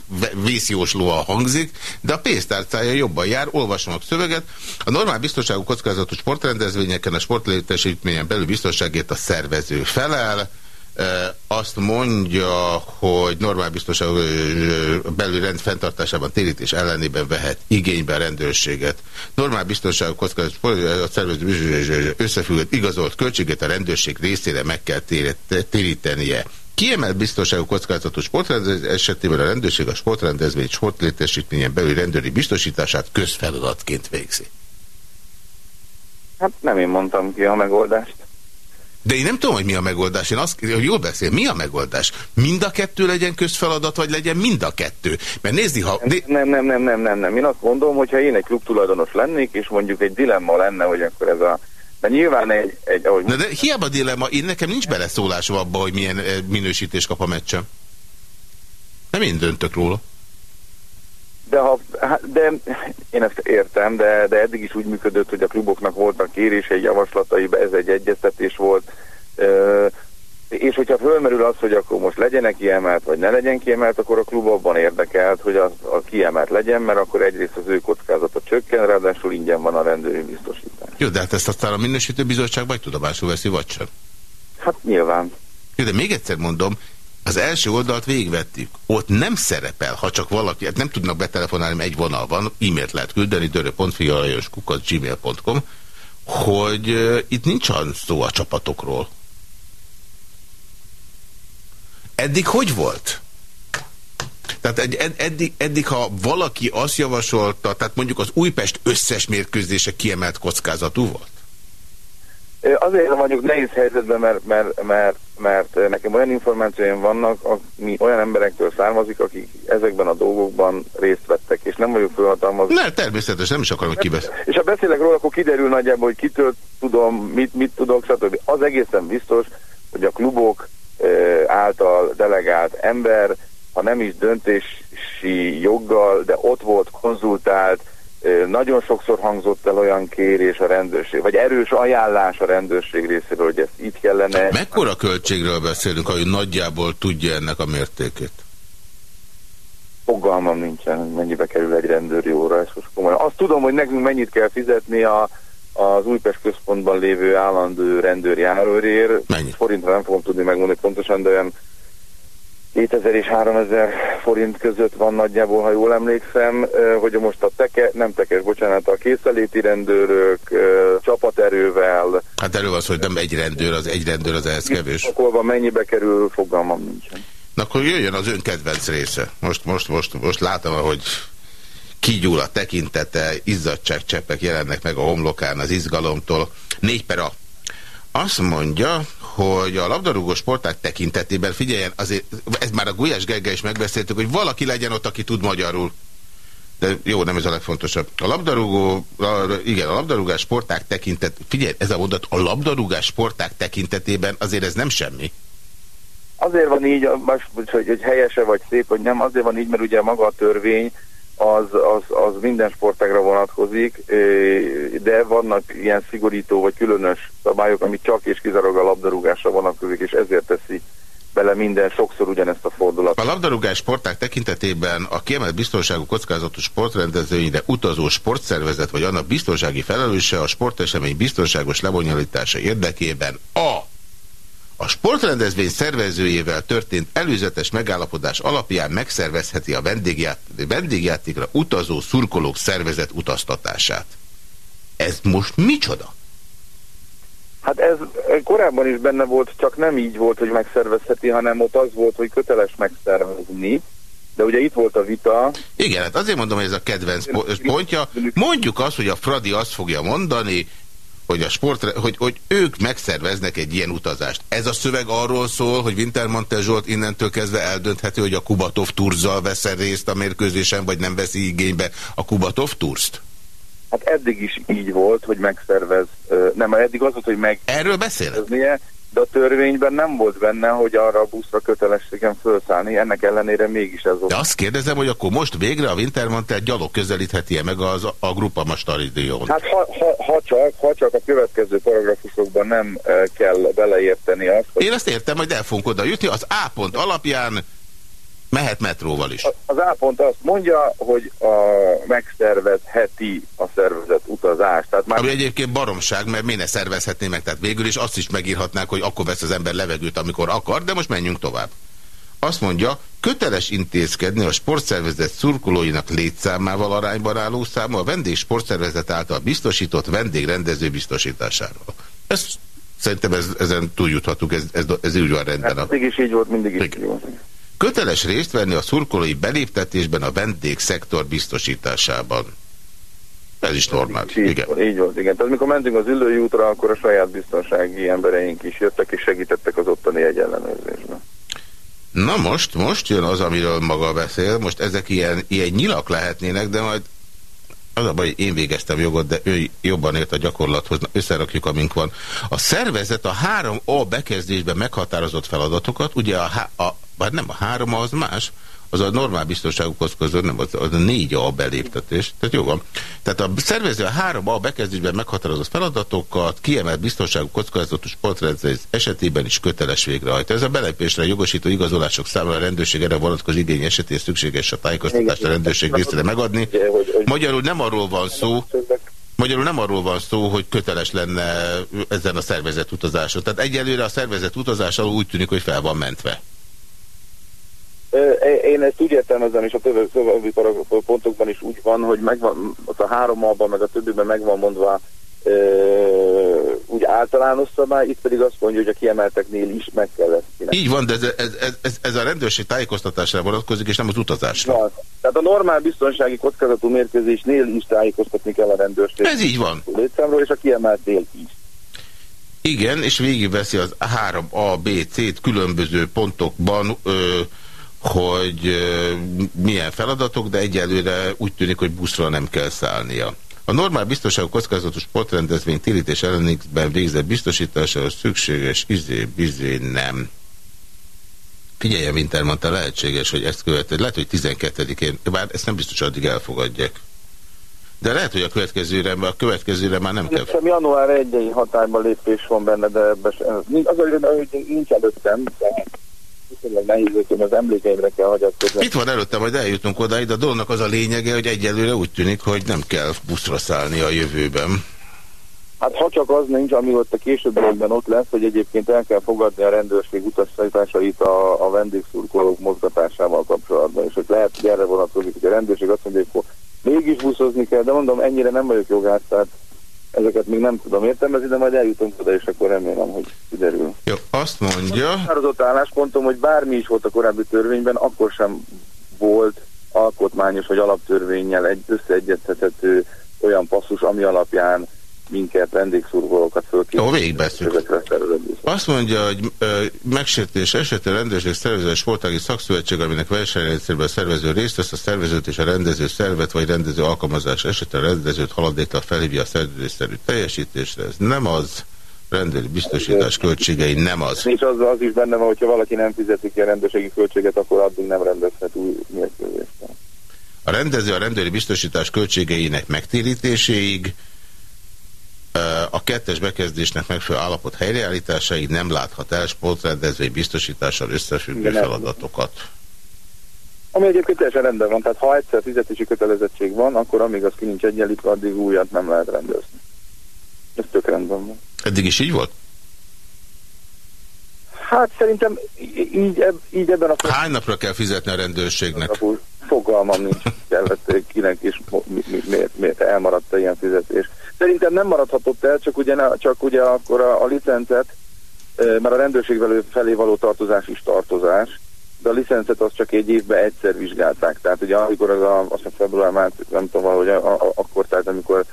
[SPEAKER 2] vészjóslóan hangzik, de a pénztárcája jobban jár, olvasom a szöveget. A normál biztonságú kockázatú sportrendezvényeken a sportlétesítményen belül biztonságért a szervező felel, azt mondja, hogy normál biztonság belül rend fenntartásában térítés ellenében vehet igénybe a rendőrséget. Normál biztonság kockázat a szervező összefüggött igazolt költséget a rendőrség részére meg kell térítenie. Kiemelt biztonságú kockázatos sportrendezvény esetében a rendőrség a sportrendezvény sportlétesítményen belül rendőri biztosítását közfeladatként végzi.
[SPEAKER 4] Hát nem én mondtam ki a megoldást.
[SPEAKER 2] De én nem tudom, hogy mi a megoldás. Én azt, hogy jól beszél, mi a megoldás? Mind a kettő legyen közfeladat, vagy legyen mind a kettő? Mert nézni, ha...
[SPEAKER 4] Nem, nem, nem, nem, nem, nem. Én azt mondom, hogy ha én egy klubtulajdonos lennék, és mondjuk egy dilemma lenne, hogy akkor ez a de nyilván egy... egy ahogy
[SPEAKER 2] de, de hiába dilemma, én nekem nincs beleszólásom abba, hogy milyen eh, minősítés kap a meccsem. Nem én döntök róla.
[SPEAKER 4] De, ha, de én ezt értem, de, de eddig is úgy működött, hogy a kluboknak voltak kérései, javaslatai, ez egy egyeztetés volt, és hogyha fölmerül az, hogy akkor most legyenek kiemelt, vagy ne legyen kiemelt, akkor a klub abban érdekelt, hogy az, a kiemelt legyen, mert akkor egyrészt az ő kockázata csökken, ráadásul ingyen van a rendőri biztosítás.
[SPEAKER 2] Jó, de hát ezt aztán a minősítő bizottság vagy tudomásul veszi, vagy sem?
[SPEAKER 4] Hát nyilván.
[SPEAKER 2] Jó, de még egyszer mondom, az első oldalt végigvettük. Ott nem szerepel, ha csak valaki, hát nem tudnak betelefonálni, egy vonal van, e-mailt lehet küldeni, dörö.fialajoskukacgmail.com, hogy itt nincs szó a csapatokról. Eddig hogy volt? Tehát ed eddig, eddig, ha valaki azt javasolta, tehát mondjuk az Újpest összes mérkőzése kiemelt kockázatú volt?
[SPEAKER 4] Azért vagyok nehéz helyzetben, mert, mert, mert, mert nekem olyan információim vannak, ami olyan emberektől származik, akik ezekben a dolgokban részt vettek, és nem vagyok fölhatalmazva.
[SPEAKER 2] Ne, természetesen, nem is akarom, hogy kibesz.
[SPEAKER 4] És ha beszélek róla, akkor kiderül nagyjából, hogy kitől tudom, mit, mit tudok, stb. Az egészen biztos, hogy a klubok által delegált ember, ha nem is döntési joggal, de ott volt, konzultált, nagyon sokszor hangzott el olyan kérés a rendőrség, vagy erős ajánlás a rendőrség részéről, hogy ezt így kellene.
[SPEAKER 2] Mekkora költségről beszélünk, hogy nagyjából tudja ennek a mértékét?
[SPEAKER 4] Fogalmam nincsen, mennyibe kerül egy rendőri óra, ez most komolyan. Azt tudom, hogy nekünk mennyit kell fizetni a, az Újpest központban lévő állandó rendőri járőrér.
[SPEAKER 2] Mennyit?
[SPEAKER 4] Forintra nem fogom tudni megmondani pontosan, de olyan 2000 és 3000 forint között van nagyjából, ha jól emlékszem, hogy most a teke, nem tekes, bocsánat, a készeléti rendőrök csapaterővel.
[SPEAKER 2] Hát erről az, hogy nem egy rendőr, az egy rendőr az ehhez kevés.
[SPEAKER 4] Akkor mennyibe kerül, fogalmam nincsen.
[SPEAKER 2] Na akkor jöjjön az ön kedvenc része. Most, most, most, most látom, hogy kigyúl a tekintete, izzadságcseppek jelennek meg a homlokán az izgalomtól. Négy per a. Azt mondja, hogy a labdarúgó sporták tekintetében, figyeljen, azért ez már a Gulyás Gergely is megbeszéltük, hogy valaki legyen ott, aki tud magyarul. De jó, nem ez a legfontosabb. A labdarúgó, a, igen, a labdarúgás sporták tekintet, figyelj, ez a mondat, a labdarúgás sporták tekintetében azért ez nem semmi.
[SPEAKER 4] Azért van így, hogy, hogy helyese vagy szép, hogy nem, azért van így, mert ugye maga a törvény az, az, az minden sportágra vonatkozik, de vannak ilyen szigorító vagy különös szabályok, ami csak és kizárólag a labdarúgásra vonatkozik, és ezért teszi bele minden, sokszor ugyanezt a fordulatot.
[SPEAKER 2] A labdarúgás sporták tekintetében a kiemelt biztonságú kockázatú sportrendezőnyre utazó sportszervezet vagy annak biztonsági felelőse a sportesemény biztonságos lebonyolítása érdekében a a sportrendezvény szervezőjével történt előzetes megállapodás alapján megszervezheti a vendégját, vendégjátékra utazó szurkolók szervezet utaztatását. Ez most micsoda?
[SPEAKER 4] Hát ez korábban is benne volt, csak nem így volt, hogy megszervezheti, hanem ott az volt, hogy köteles megszervezni. De ugye itt volt a vita.
[SPEAKER 2] Igen, hát azért mondom, hogy ez a kedvenc pontja. Mondjuk azt, hogy a Fradi azt fogja mondani, hogy, a sport, hogy, hogy ők megszerveznek egy ilyen utazást. Ez a szöveg arról szól, hogy Wintermantel Zsolt innentől kezdve eldöntheti, hogy a Kubatov Turzal vesz részt a mérkőzésen, vagy nem veszi igénybe a Kubatov Turzt?
[SPEAKER 4] Hát eddig is így volt, hogy megszervez, nem, eddig az volt, hogy meg...
[SPEAKER 2] Erről beszélek?
[SPEAKER 4] De a törvényben nem volt benne, hogy arra a buszra kötelességem felszállni, ennek ellenére mégis ez volt.
[SPEAKER 2] De azt kérdezem, hogy akkor most végre a Wintermantel gyalog közelítheti-e meg az, a Grupa Mastaridiót?
[SPEAKER 4] Hát ha, ha, ha, csak, ha csak a következő paragrafusokban nem kell beleérteni azt.
[SPEAKER 2] Hogy... Én azt értem, hogy el fogunk oda jutni, az A pont alapján Mehet metróval is.
[SPEAKER 4] Az A pont azt mondja, hogy a megszervezheti a szervezet utazást.
[SPEAKER 2] Tehát már... Ami egyébként baromság, mert miért ne szervezhetné meg? Tehát végül is azt is megírhatnák, hogy akkor vesz az ember levegőt, amikor akar, de most menjünk tovább. Azt mondja, köteles intézkedni a sportszervezet szurkolóinak létszámával arányban álló száma a vendég sportszervezet által biztosított vendégrendező biztosításáról. Ez szerintem ez, ezen túljuthatunk, ez, ez, ez úgy van rendben.
[SPEAKER 4] Hát, mindig is így volt, mindig is így volt.
[SPEAKER 2] Köteles részt venni a szurkolói beléptetésben a vendégszektor biztosításában. Ez is normál.
[SPEAKER 4] Így, igen. így volt, igen. Tehát amikor mentünk az ülői útra, akkor a saját biztonsági embereink is jöttek és segítettek az ottani egyenlenőrzésben.
[SPEAKER 2] Na most, most jön az, amiről maga beszél. Most ezek ilyen, ilyen nyilak lehetnének, de majd az a baj, én végeztem jogot, de ő jobban ért a gyakorlathoz, összerakjuk, amink van. A szervezet a három A bekezdésben meghatározott feladatokat, ugye a, a bár nem a három, az más, az a normál biztonságú kockázat, nem az, az a négy A beléptetés. Tehát jó van. Tehát a szervező a három A bekezdésben meghatározott feladatokat, kiemelt biztonságú kockázatú sportrendszerés esetében is köteles végrehajtja. Ez a belépésre jogosító igazolások számára a rendőrség erre vonatkozó igény esetén szükséges a tájékoztatást a rendőrség részére megadni. Magyarul nem arról van szó, Magyarul nem arról van szó, hogy köteles lenne ezen a szervezet utazáson. Tehát egyelőre a szervezet utazás úgy tűnik, hogy fel van mentve.
[SPEAKER 4] Én ezt úgy értelmezem, és a többi pontokban is úgy van, hogy megvan, ott a három alban, meg a többiben megvan mondva úgy általános szabály, itt pedig azt mondja, hogy a kiemelteknél is meg kell ezt.
[SPEAKER 2] Így van, de ez, ez, ez, ez a rendőrség tájékoztatásra vonatkozik, és nem az utazásra. Na,
[SPEAKER 4] tehát a normál biztonsági kockázatú mérkőzésnél is tájékoztatni kell a rendőrség.
[SPEAKER 2] Ez így van.
[SPEAKER 4] Létszámról, és a kiemeltnél is.
[SPEAKER 2] Igen, és végigveszi az 3A, B, C-t különböző pontokban ö, hogy milyen feladatok, de egyelőre úgy tűnik, hogy buszra nem kell szállnia. A normál biztonságú kockázatos sportrendezvény térítés ellenékben végzett biztosításához szükséges izé-bizé nem. Figyeljen, Wintermantel, lehetséges, hogy ezt követett. Lehet, hogy 12-én, bár ezt nem biztos addig elfogadják. De lehet, hogy a következőre, a következőre már nem kell.
[SPEAKER 4] Hiszem, január 1 hatályban lépés van benne, de ebbe sem. Az, hogy nincs előttem, de viszonylag nehéz, hogy az emlékeimre kell hagyatkozni.
[SPEAKER 2] Itt van előtte, majd eljutunk odáig, de a dolognak az a lényege, hogy egyelőre úgy tűnik, hogy nem kell buszra szállni a jövőben.
[SPEAKER 4] Hát ha csak az nincs, ami ott a későbbiekben ott lesz, hogy egyébként el kell fogadni a rendőrség utasításait a, a vendégszurkolók mozgatásával kapcsolatban, és hogy lehet, hogy erre vonatkozik, hogy a rendőrség azt mondja, hogy mégis buszozni kell, de mondom, ennyire nem vagyok jogász, tehát ezeket még nem tudom értelmezni, de majd eljutunk oda, és akkor remélem, hogy kiderül.
[SPEAKER 2] Jó, azt mondja...
[SPEAKER 4] Az álláspontom, hogy bármi is volt a korábbi törvényben, akkor sem volt alkotmányos vagy alaptörvényel egy összeegyeztethető olyan passzus, ami alapján minket, vendégszurkolókat fölkészíteni.
[SPEAKER 2] Jó, végigbeszünk. Azt mondja, hogy ö, megsértés esetén rendőrség szervező sportági szakszövetség, aminek versenyrendszerben szervező részt vesz, a szervezőt és a rendező szervet vagy rendező alkalmazás esetén a rendezőt haladéktal felhívja a szerződésszerű teljesítésre. Ez nem az rendőri biztosítás költségei nem az.
[SPEAKER 4] És az, az is benne van, hogyha valaki nem fizeti ki a rendőrségi költséget, akkor addig nem rendezhet új mérkőzést.
[SPEAKER 2] A rendező a rendőri biztosítás költségeinek megtérítéséig a kettes bekezdésnek megfelelő állapot helyreállításáig nem láthat el sportrendezvény biztosítással összefüggő feladatokat.
[SPEAKER 4] Ami egyébként teljesen rendben van, tehát ha egyszer fizetési kötelezettség van, akkor amíg az ki nincs egyenlítve, addig újat nem lehet rendezni. Ez tök rendben van.
[SPEAKER 2] Eddig is így volt?
[SPEAKER 4] Hát szerintem így, eb így ebben a...
[SPEAKER 2] Hány napra kell fizetni a rendőrségnek?
[SPEAKER 4] Fogalmam nincs, kellett kinek is miért, miért elmaradt -e ilyen fizetés. Szerintem nem maradhatott el, csak ugye, csak ugye akkor a, a licencet, mert a rendőrség felé való tartozás is tartozás, de a licencet az csak egy évben egyszer vizsgálták. Tehát ugye amikor az a, azt a február már nem tudom valahogy a, a, akkor, tehát amikor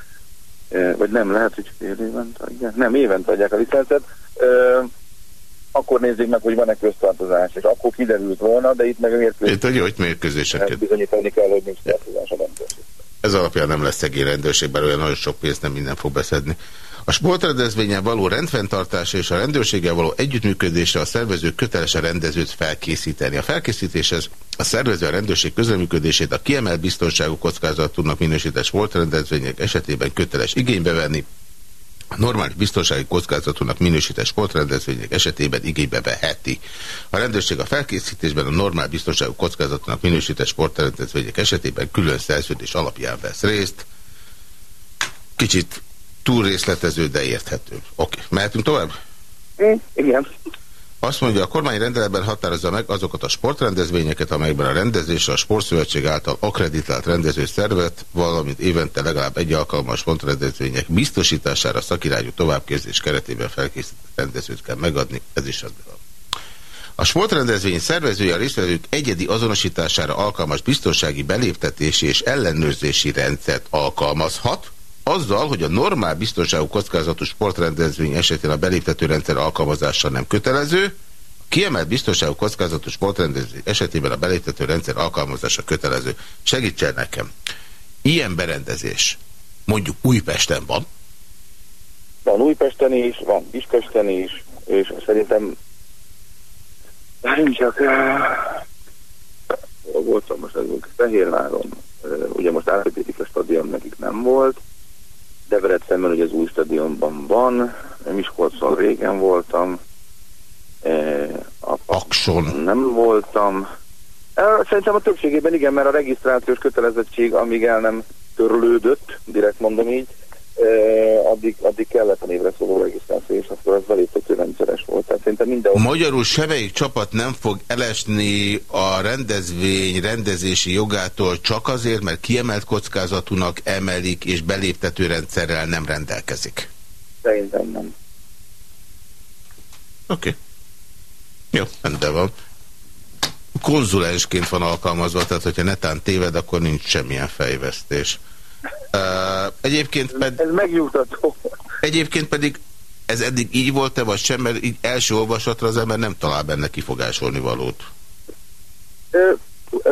[SPEAKER 4] vagy nem, lehet, hogy fél évent adják, nem, évent adják a licencet, akkor nézzék meg, hogy van-e köztartozás, és akkor kiderült volna, de itt meg a mérkőzés.
[SPEAKER 2] Itt, hogy mérkőzéseket.
[SPEAKER 4] Bizonyítani kell, hogy nincs tartozás a rendőrség.
[SPEAKER 2] Ez alapján nem lesz szegény rendőrség, olyan nagyon sok pénzt nem minden fog beszedni. A sportrendezvényen való rendfenntartása és a rendőrséggel való együttműködésre a szervező köteles a rendezőt felkészíteni. A felkészítéshez a szervező a rendőrség közreműködését a kiemelt biztonságú kockázatúnak minősített sportrendezvények esetében köteles igénybe venni, normális biztonsági kockázatúnak minősített sportrendezvények esetében igénybe veheti. A rendőrség a felkészítésben a normál biztonságú kockázatúnak minősített sportrendezvények esetében külön szerződés alapján vesz részt. Kicsit túl részletező, de érthető. Oké, okay. mehetünk tovább?
[SPEAKER 4] Mm, igen.
[SPEAKER 2] Azt mondja, a kormány rendeletben határozza meg azokat a sportrendezvényeket, amelyekben a rendezésre a Sportszövetség által akreditált rendező szervet, valamint évente legalább egy alkalmas sportrendezvények biztosítására szakirányú továbbképzés keretében felkészített rendezőt kell megadni. Ez is van. A sportrendezvény szervezője a résztvevők egyedi azonosítására alkalmas biztonsági beléptetési és ellenőrzési rendszert alkalmazhat, azzal, hogy a normál biztonságú kockázatú sportrendezvény esetén a beléptető rendszer alkalmazása nem kötelező, a kiemelt biztonságú kockázatú sportrendezvény esetében a beléptető rendszer alkalmazása kötelező. Segítsen nekem. Ilyen berendezés mondjuk Újpesten van?
[SPEAKER 4] Van Újpesten is, van Kispesten is, és szerintem csak voltam most Fehérváron, ugye most átépítik a stadion, nekik nem volt, Debrecenben, hogy az új stadionban van, Miskolcon régen voltam, e, a
[SPEAKER 2] Akson.
[SPEAKER 4] Nem voltam. E, szerintem a többségében igen, mert a regisztrációs kötelezettség, amíg el nem törlődött, direkt mondom így, addig, addig kellett a névre szóló regisztráció, és akkor az beléptető rendszeres volt. Tehát szerintem mindenhol...
[SPEAKER 2] Magyarul semmelyik csapat nem fog elesni a rendezvény rendezési jogától csak azért, mert kiemelt kockázatúnak emelik, és beléptető rendszerrel nem rendelkezik.
[SPEAKER 4] Szerintem nem.
[SPEAKER 2] Oké. Okay. Jó, rendben van. Konzulensként van alkalmazva, tehát hogyha netán téved, akkor nincs semmilyen fejvesztés. Egyébként pedig...
[SPEAKER 4] Ez megnyugtató.
[SPEAKER 2] Egyébként pedig ez eddig így volt-e, vagy sem, mert így első olvasatra az ember nem talál benne kifogásolni valót.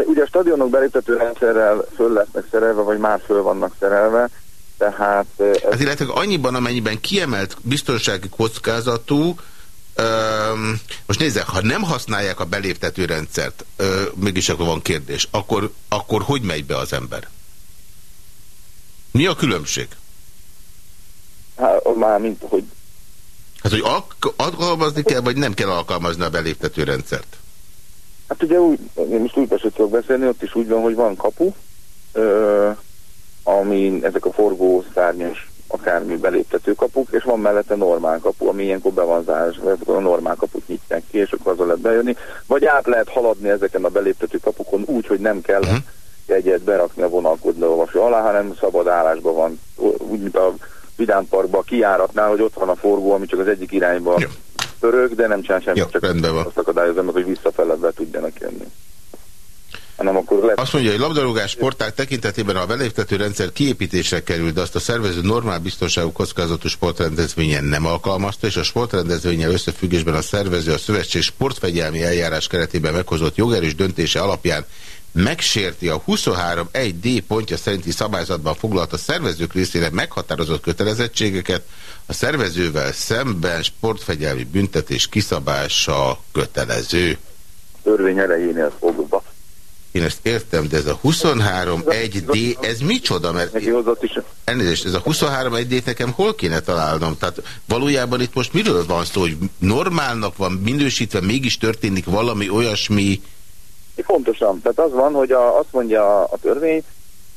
[SPEAKER 4] Ugye a stadionok beléptető rendszerrel föl lesznek szerelve, vagy már föl vannak szerelve, tehát...
[SPEAKER 2] Ez... Hát illetve annyiban, amennyiben kiemelt biztonsági kockázatú, Um, most nézzek, ha nem használják a beléptető rendszert, uh, mégis akkor van kérdés, akkor, akkor hogy megy be az ember? Mi a különbség?
[SPEAKER 4] Hát, már mint, hogy...
[SPEAKER 2] Hát, hogy alkalmazni kell, vagy nem kell alkalmazni a beléptető rendszert?
[SPEAKER 4] Hát ugye úgy, én most úgy tudok beszélni, ott is úgy van, hogy van kapu, ö, ami ezek a forgó szárnyas akármi beléptető kapuk, és van mellette normál kapu, ami ilyenkor be van zárva, a normál kaput nyitják ki, és akkor azon lehet bejönni. Vagy át lehet haladni ezeken a beléptető kapukon úgy, hogy nem kell uh mhm. -huh jegyet berakni a vonalkodlóvasó alá, hanem szabad állásban van, úgy, mint a Vidám Parkban a kiáratnál, hogy ott van a forgó, ami csak az egyik irányba Jó. pörög, de nem csinál semmit,
[SPEAKER 2] csak
[SPEAKER 4] rendben van. azt akadályozza meg, hogy visszafele be tudjanak jönni. hanem akkor lehet...
[SPEAKER 2] Azt mondja, hogy labdarúgás sporták tekintetében a beléptető rendszer kiépítésre került, de azt a szervező normál biztonságú kockázatú sportrendezvényen nem alkalmazta, és a sportrendezvényel összefüggésben a szervező a szövetség sportfegyelmi eljárás keretében meghozott jogerős döntése alapján megsérti a 23.1d pontja szerinti szabályzatban foglalt a szervezők részére meghatározott kötelezettségeket, a szervezővel szemben sportfegyelmi büntetés kiszabása kötelező.
[SPEAKER 4] Törvény elejénél fogva.
[SPEAKER 2] Én ezt értem, de ez a 23.1D, ez micsoda? Mert elnézést, ez a 23.1D nekem hol kéne találnom? Tehát valójában itt most miről van szó, hogy normálnak van minősítve, mégis történik valami olyasmi,
[SPEAKER 4] Fontosan. Tehát az van, hogy a, azt mondja a törvény,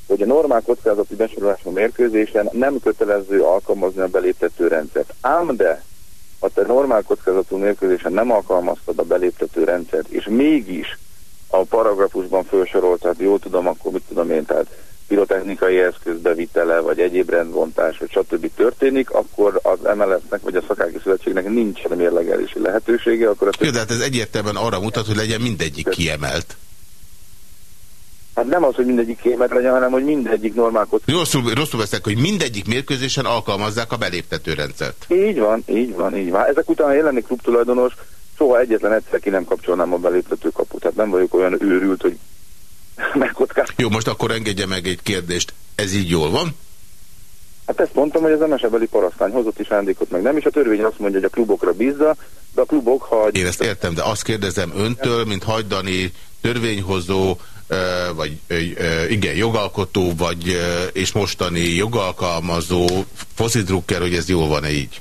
[SPEAKER 4] hogy a normál kockázati besorolású mérkőzésen nem kötelező alkalmazni a beléptető rendszert. Ám de, ha te normál kockázatú mérkőzésen nem alkalmaztad a beléptető rendszert, és mégis a paragrafusban felsoroltad, jól tudom, akkor mit tudom én, tehát pirotechnikai eszközbevitele, vagy egyéb rendbontás, vagy stb. történik, akkor az MLS-nek, vagy a szakáki szövetségnek nincsen mérlegelési lehetősége. Akkor
[SPEAKER 2] Jó, de hát ez egyértelműen arra mutat, hogy legyen mindegyik kiemelt.
[SPEAKER 4] Hát nem az, hogy mindegyik kiemelt legyen, hanem hogy mindegyik normál
[SPEAKER 2] Rosszul, rosszul veszek, hogy mindegyik mérkőzésen alkalmazzák a beléptető rendszert.
[SPEAKER 4] Így van, így van, így van. Ezek után, ha jelenni klubtulajdonos, soha egyetlen egyszer ki nem kapcsolnám a beléptető kaput. Tehát nem vagyok olyan őrült, hogy megkockáztatom.
[SPEAKER 2] Jó, most akkor engedje meg egy kérdést. Ez így jól van?
[SPEAKER 4] Hát ezt mondtam, hogy az MSE-beli parasztány hozott is ajándékot, meg nem, és a törvény azt mondja, hogy a klubokra bízza, de a klubok, ha...
[SPEAKER 2] Én ezt értem, de azt kérdezem öntől, mint hagydani törvényhozó, vagy igen, jogalkotó, vagy és mostani jogalkalmazó fozidrukker, hogy ez jól van-e így?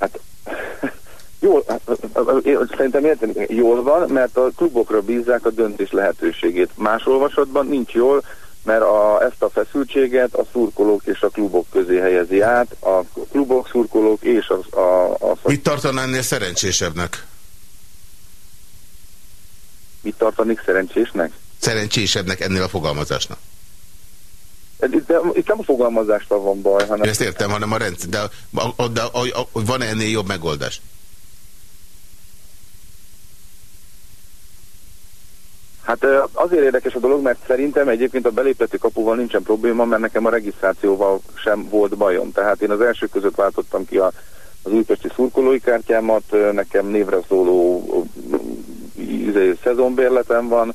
[SPEAKER 4] Hát Jól, szerintem érteni, jól van, mert a klubokra bízzák a döntés lehetőségét. Más olvasatban nincs jól, mert a, ezt a feszültséget a szurkolók és a klubok közé helyezi át, a klubok, szurkolók és a... a, a
[SPEAKER 2] Mit tartaná ennél szerencsésebbnek?
[SPEAKER 4] Mit tartanék szerencsésnek?
[SPEAKER 2] Szerencsésebbnek ennél a fogalmazásnak.
[SPEAKER 4] Itt, itt nem a fogalmazással van baj, hanem...
[SPEAKER 2] Én ezt értem, hanem a rendszer. De, de, de van -e ennél jobb megoldás?
[SPEAKER 4] Hát azért érdekes a dolog, mert szerintem egyébként a beléptető kapuval nincsen probléma, mert nekem a regisztrációval sem volt bajom. Tehát én az első között váltottam ki a, az újpesti szurkolói kártyámat, nekem névre szóló izé, szezonbérletem van,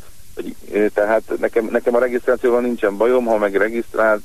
[SPEAKER 4] tehát nekem, nekem a regisztrációval nincsen bajom, ha meg regisztrált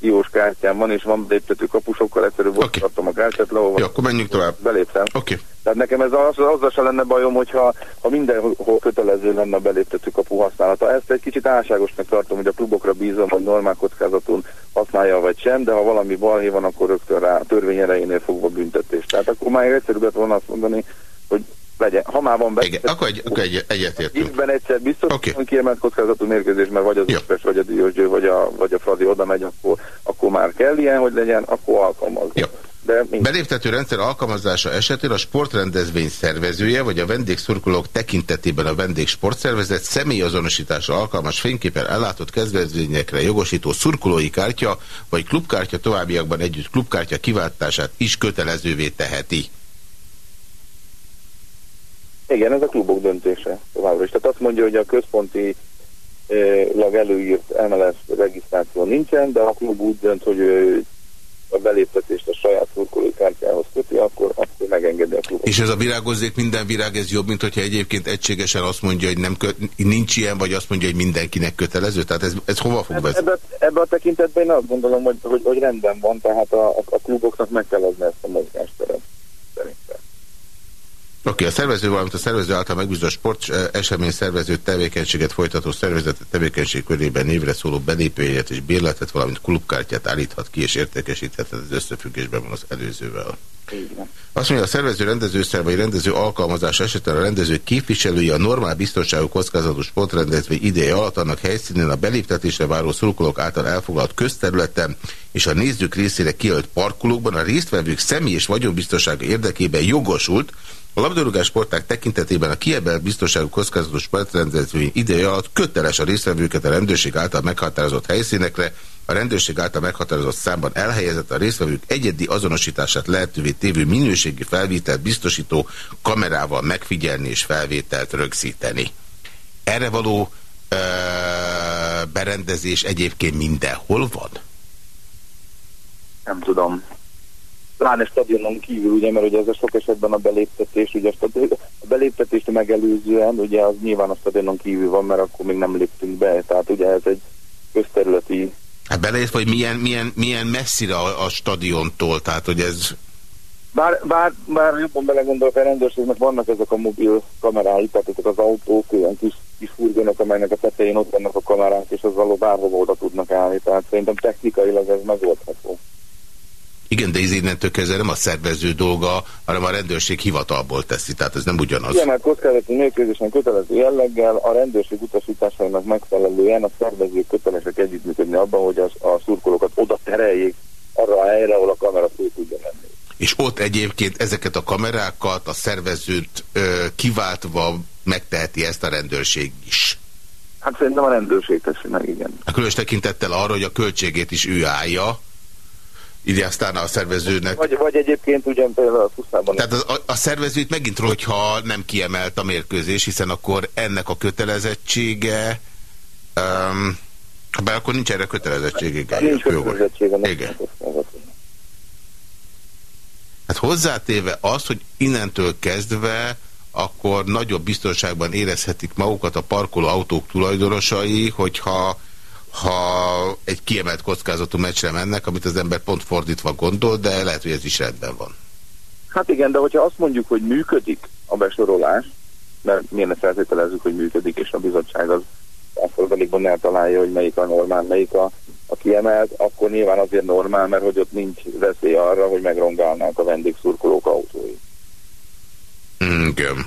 [SPEAKER 4] iós kártyám van, és van beléptető kapusokkal, egyszerűen okay. tartom a kártyát, leolvasom.
[SPEAKER 2] Jó, akkor menjünk tovább.
[SPEAKER 4] Beléptem.
[SPEAKER 2] Okay.
[SPEAKER 4] Tehát nekem ez az, azzal se lenne bajom, hogyha ha mindenhol kötelező lenne a beléptető kapu használata. Ezt egy kicsit álságosnak tartom, hogy a klubokra bízom, hogy normál kockázatún használja vagy sem, de ha valami balhé van, akkor rögtön rá törvény erejénél fogva büntetés. Tehát akkor már egyszerűbbet volna azt mondani, hogy legyen. Ha már van
[SPEAKER 2] be... Igen, akkor, egy, akkor egy, egyetértünk.
[SPEAKER 4] Évben egyszer biztos, okay. hogy kiemelt kockázatú mérkőzés, mert vagy az Öspes, vagy a Diósgyő, vagy a, vagy a Fradi oda megy, akkor, akkor már kell ilyen, hogy legyen, akkor alkalmaz.
[SPEAKER 2] Jó. De Beléptető rendszer alkalmazása esetén a sportrendezvény szervezője vagy a vendégszurkolók tekintetében a vendégsportszervezet személyazonosításra alkalmas fényképpen ellátott kezdvezményekre jogosító szurkolói kártya vagy klubkártya továbbiakban együtt klubkártya kiváltását is kötelezővé teheti.
[SPEAKER 4] Igen, ez a klubok döntése továbbra is. Tehát azt mondja, hogy a központi lag előírt MLS regisztráció nincsen, de a klub úgy dönt, hogy a beléptetést a saját szurkolói kártyához köti, akkor, akkor megengedi a klubot.
[SPEAKER 2] És ez a virágozzék minden virág, ez jobb, mint hogyha egyébként egységesen azt mondja, hogy nem kö, nincs ilyen, vagy azt mondja, hogy mindenkinek kötelező? Tehát ez, ez hova fog vezetni?
[SPEAKER 4] Ebben ebbe a tekintetben én azt gondolom, hogy, hogy, hogy rendben van, tehát a, a, a kluboknak meg kell adni ezt a mozgásteret. Szerintem.
[SPEAKER 2] Oké, okay, a szervező, valamint a szervező által megbízott sport eh, esemény szervező tevékenységet folytató szervezet tevékenység körében névre szóló belépőjegyet és bérletet, valamint klubkártyát állíthat ki és értékesíthet az összefüggésben van az előzővel. Azt mondja, a szervező rendezőszer vagy rendező alkalmazás esetén a rendező képviselője a normál biztonságú kockázatos sportrendezvény ideje alatt annak helyszínén a beléptetésre váró szurkolók által elfoglalt közterületen és a nézők részére kiölt parkolókban a résztvevők személy és vagyonbiztonsága érdekében jogosult, a labdarúgás sporták tekintetében a kiebel biztonságú kockázatos sportrendezvény ideje alatt köteles a résztvevőket a rendőrség által meghatározott helyszínekre, a rendőrség által meghatározott számban elhelyezett a résztvevők egyedi azonosítását lehetővé tévő minőségi felvételt biztosító kamerával megfigyelni és felvételt rögzíteni. erre való ö, berendezés egyébként mindenhol van?
[SPEAKER 4] Nem tudom. Pláne stadionon kívül, ugye, mert ugye ez a sok esetben a beléptetés, ugye a, a beléptetést megelőzően, ugye az nyilván a stadionon kívül van, mert akkor még nem léptünk be, tehát ugye ez egy közterületi...
[SPEAKER 2] Hát beleértve, hogy milyen, milyen, milyen messzire a, a stadiontól, tehát hogy ez...
[SPEAKER 4] Bár, bár, bár jobban belegondolok, a rendőrségnek vannak ezek a mobil kamerái, tehát ezek az autók, olyan kis, kis furgonok, amelynek a tetején ott vannak a kamerák, és az való bárhova oda tudnak állni, tehát szerintem technikailag ez megoldható.
[SPEAKER 2] Igen, de ez innentől kezdve nem a szervező dolga, hanem a rendőrség hivatalból teszi, tehát ez nem ugyanaz.
[SPEAKER 4] Igen, mert kockázati mérkőzésen kötelező jelleggel a rendőrség utasításainak megfelelően a szervezők kötelesek együttműködni abban, hogy az, a szurkolókat oda tereljék arra a helyre, ahol a kamera fő tudja menni.
[SPEAKER 2] És ott egyébként ezeket a kamerákat a szervezőt ö, kiváltva megteheti ezt a rendőrség is.
[SPEAKER 4] Hát szerintem a rendőrség teszi meg, igen.
[SPEAKER 2] A különös tekintettel arra, hogy a költségét is ő állja, így aztán a szervezőnek...
[SPEAKER 4] Vagy, vagy egyébként ugyan például a pusztában...
[SPEAKER 2] Tehát a, a szervezőt megint, hogyha nem kiemelt a mérkőzés, hiszen akkor ennek a kötelezettsége... Um, be akkor nincs erre kötelezettsége. Igen,
[SPEAKER 4] nincs kötelezettsége.
[SPEAKER 2] Igen. Hát hozzátéve azt, hogy innentől kezdve akkor nagyobb biztonságban érezhetik magukat a parkoló autók tulajdonosai, hogyha ha egy kiemelt kockázatú meccsre mennek, amit az ember pont fordítva gondol, de lehet, hogy ez is rendben van.
[SPEAKER 4] Hát igen, de hogyha azt mondjuk, hogy működik a besorolás, mert miért ne feltételezzük, hogy működik, és a bizottság az százalékban eltalálja, hogy melyik a normál, melyik a, a kiemelt, akkor nyilván azért normál, mert hogy ott nincs veszély arra, hogy megrongálnák a vendégszurkolók autói.
[SPEAKER 2] Igen.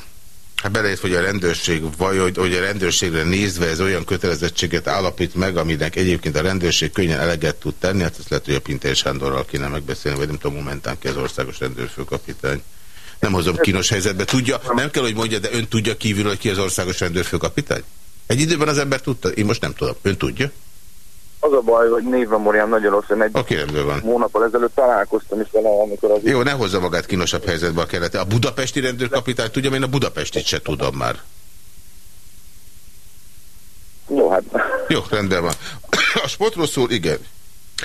[SPEAKER 2] Hát beleért, hogy a rendőrség, vagy hogy, hogy a rendőrségre nézve ez olyan kötelezettséget állapít meg, aminek egyébként a rendőrség könnyen eleget tud tenni, hát ezt lehet, hogy a Pintér Sándorral kéne megbeszélni, vagy nem tudom momentán ki az országos rendőrfőkapitány. Nem hozom kínos helyzetbe. Tudja, nem kell, hogy mondja, de ön tudja kívül, hogy ki az országos rendőrfőkapitány? Egy időben az ember tudta, én most nem tudom. Ön tudja?
[SPEAKER 4] Az a baj, hogy névmemóriám nagyon rossz, én egy
[SPEAKER 2] okay, van.
[SPEAKER 4] hónappal ezelőtt találkoztam is vele, amikor az...
[SPEAKER 2] Jó, ne hozza magát kínosabb helyzetbe a kelete. A budapesti rendőrkapitány tudja, én a budapestit se tudom már.
[SPEAKER 4] Jó, hát...
[SPEAKER 2] Jó, rendben van. A sportról szól, igen.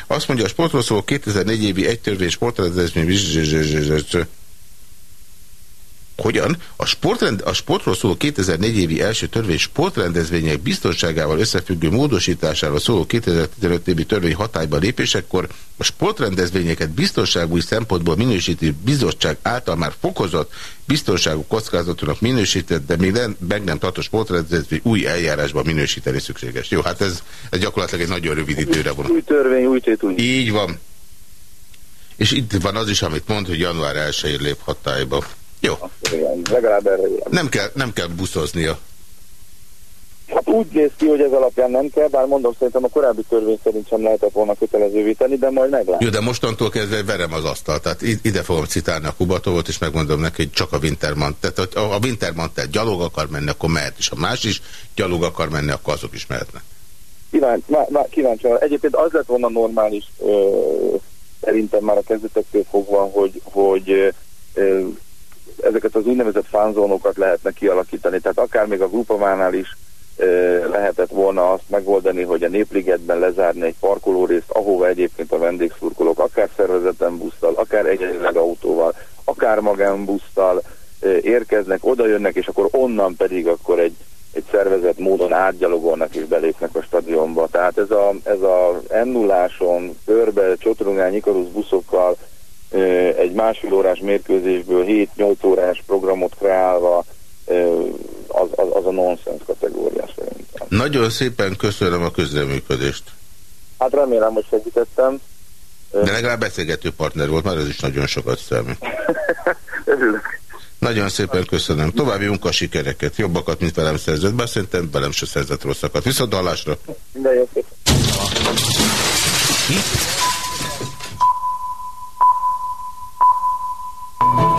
[SPEAKER 2] Azt mondja, a sportról szól 2004 évi egy törvény sportrendezmény hogyan? A, sportrend, a sportról szóló 2004 évi első törvény sportrendezvények biztonságával összefüggő módosításáról szóló 2015 évi törvény hatályba lépésekor a sportrendezvényeket biztonságúj szempontból minősítő bizottság által már fokozott biztonságú kockázatónak minősített, de még nem, meg nem tartó sportrendezvény új eljárásban minősíteni szükséges. Jó, hát ez, ez gyakorlatilag egy nagyon rövid időre van.
[SPEAKER 4] Új törvény, új tét.
[SPEAKER 2] Így van. És itt van az is, amit mond, hogy január 1 lép hatályba. Jó.
[SPEAKER 4] legalább erre
[SPEAKER 2] Nem kell, nem kell buszoznia.
[SPEAKER 4] Hát úgy néz ki, hogy ez alapján nem kell, bár mondom, szerintem a korábbi törvény szerint sem lehetett volna kötelezővé tenni, de majd meglátjuk.
[SPEAKER 2] Jó, de mostantól kezdve verem az asztalt. Tehát ide fogom citálni a Kubatovot, és megmondom neki, hogy csak a Wintermant. Tehát a Wintermant gyalog akar menni, akkor mehet, és ha más is gyalog akar menni, akkor azok is mehetnek.
[SPEAKER 4] Kíváncsi, kíváncsi. Egyébként az lett volna normális, ö, szerintem már a kezdetektől fogva, hogy, hogy ö, ezeket az úgynevezett fánzónokat lehetne kialakítani. Tehát akár még a Grupamánál is e, lehetett volna azt megoldani, hogy a Népligetben lezárni egy parkolórészt, ahova egyébként a vendégszurkolók akár szervezeten busztal, akár egyedileg autóval, akár magánbusztal e, érkeznek, oda jönnek, és akkor onnan pedig akkor egy, egy szervezett módon átgyalogolnak és belépnek a stadionba. Tehát ez a, ez a n körbe, Csotrungán, Ikarusz buszokkal egy másfél órás mérkőzésből 7-8 órás programot kreálva, az, az, az a nonsens kategóriás szerintem.
[SPEAKER 2] Nagyon szépen köszönöm a közreműködést.
[SPEAKER 4] Hát remélem, hogy segítettem.
[SPEAKER 2] De legalább beszélgető partner volt, már ez is nagyon sokat számít.
[SPEAKER 4] Örülök.
[SPEAKER 2] Nagyon szépen köszönöm. További munkasikereket, jobbakat, mint velem szerzett, bár szerintem velem se szerzett rosszakat. Viszont hallásra!
[SPEAKER 4] Minden jó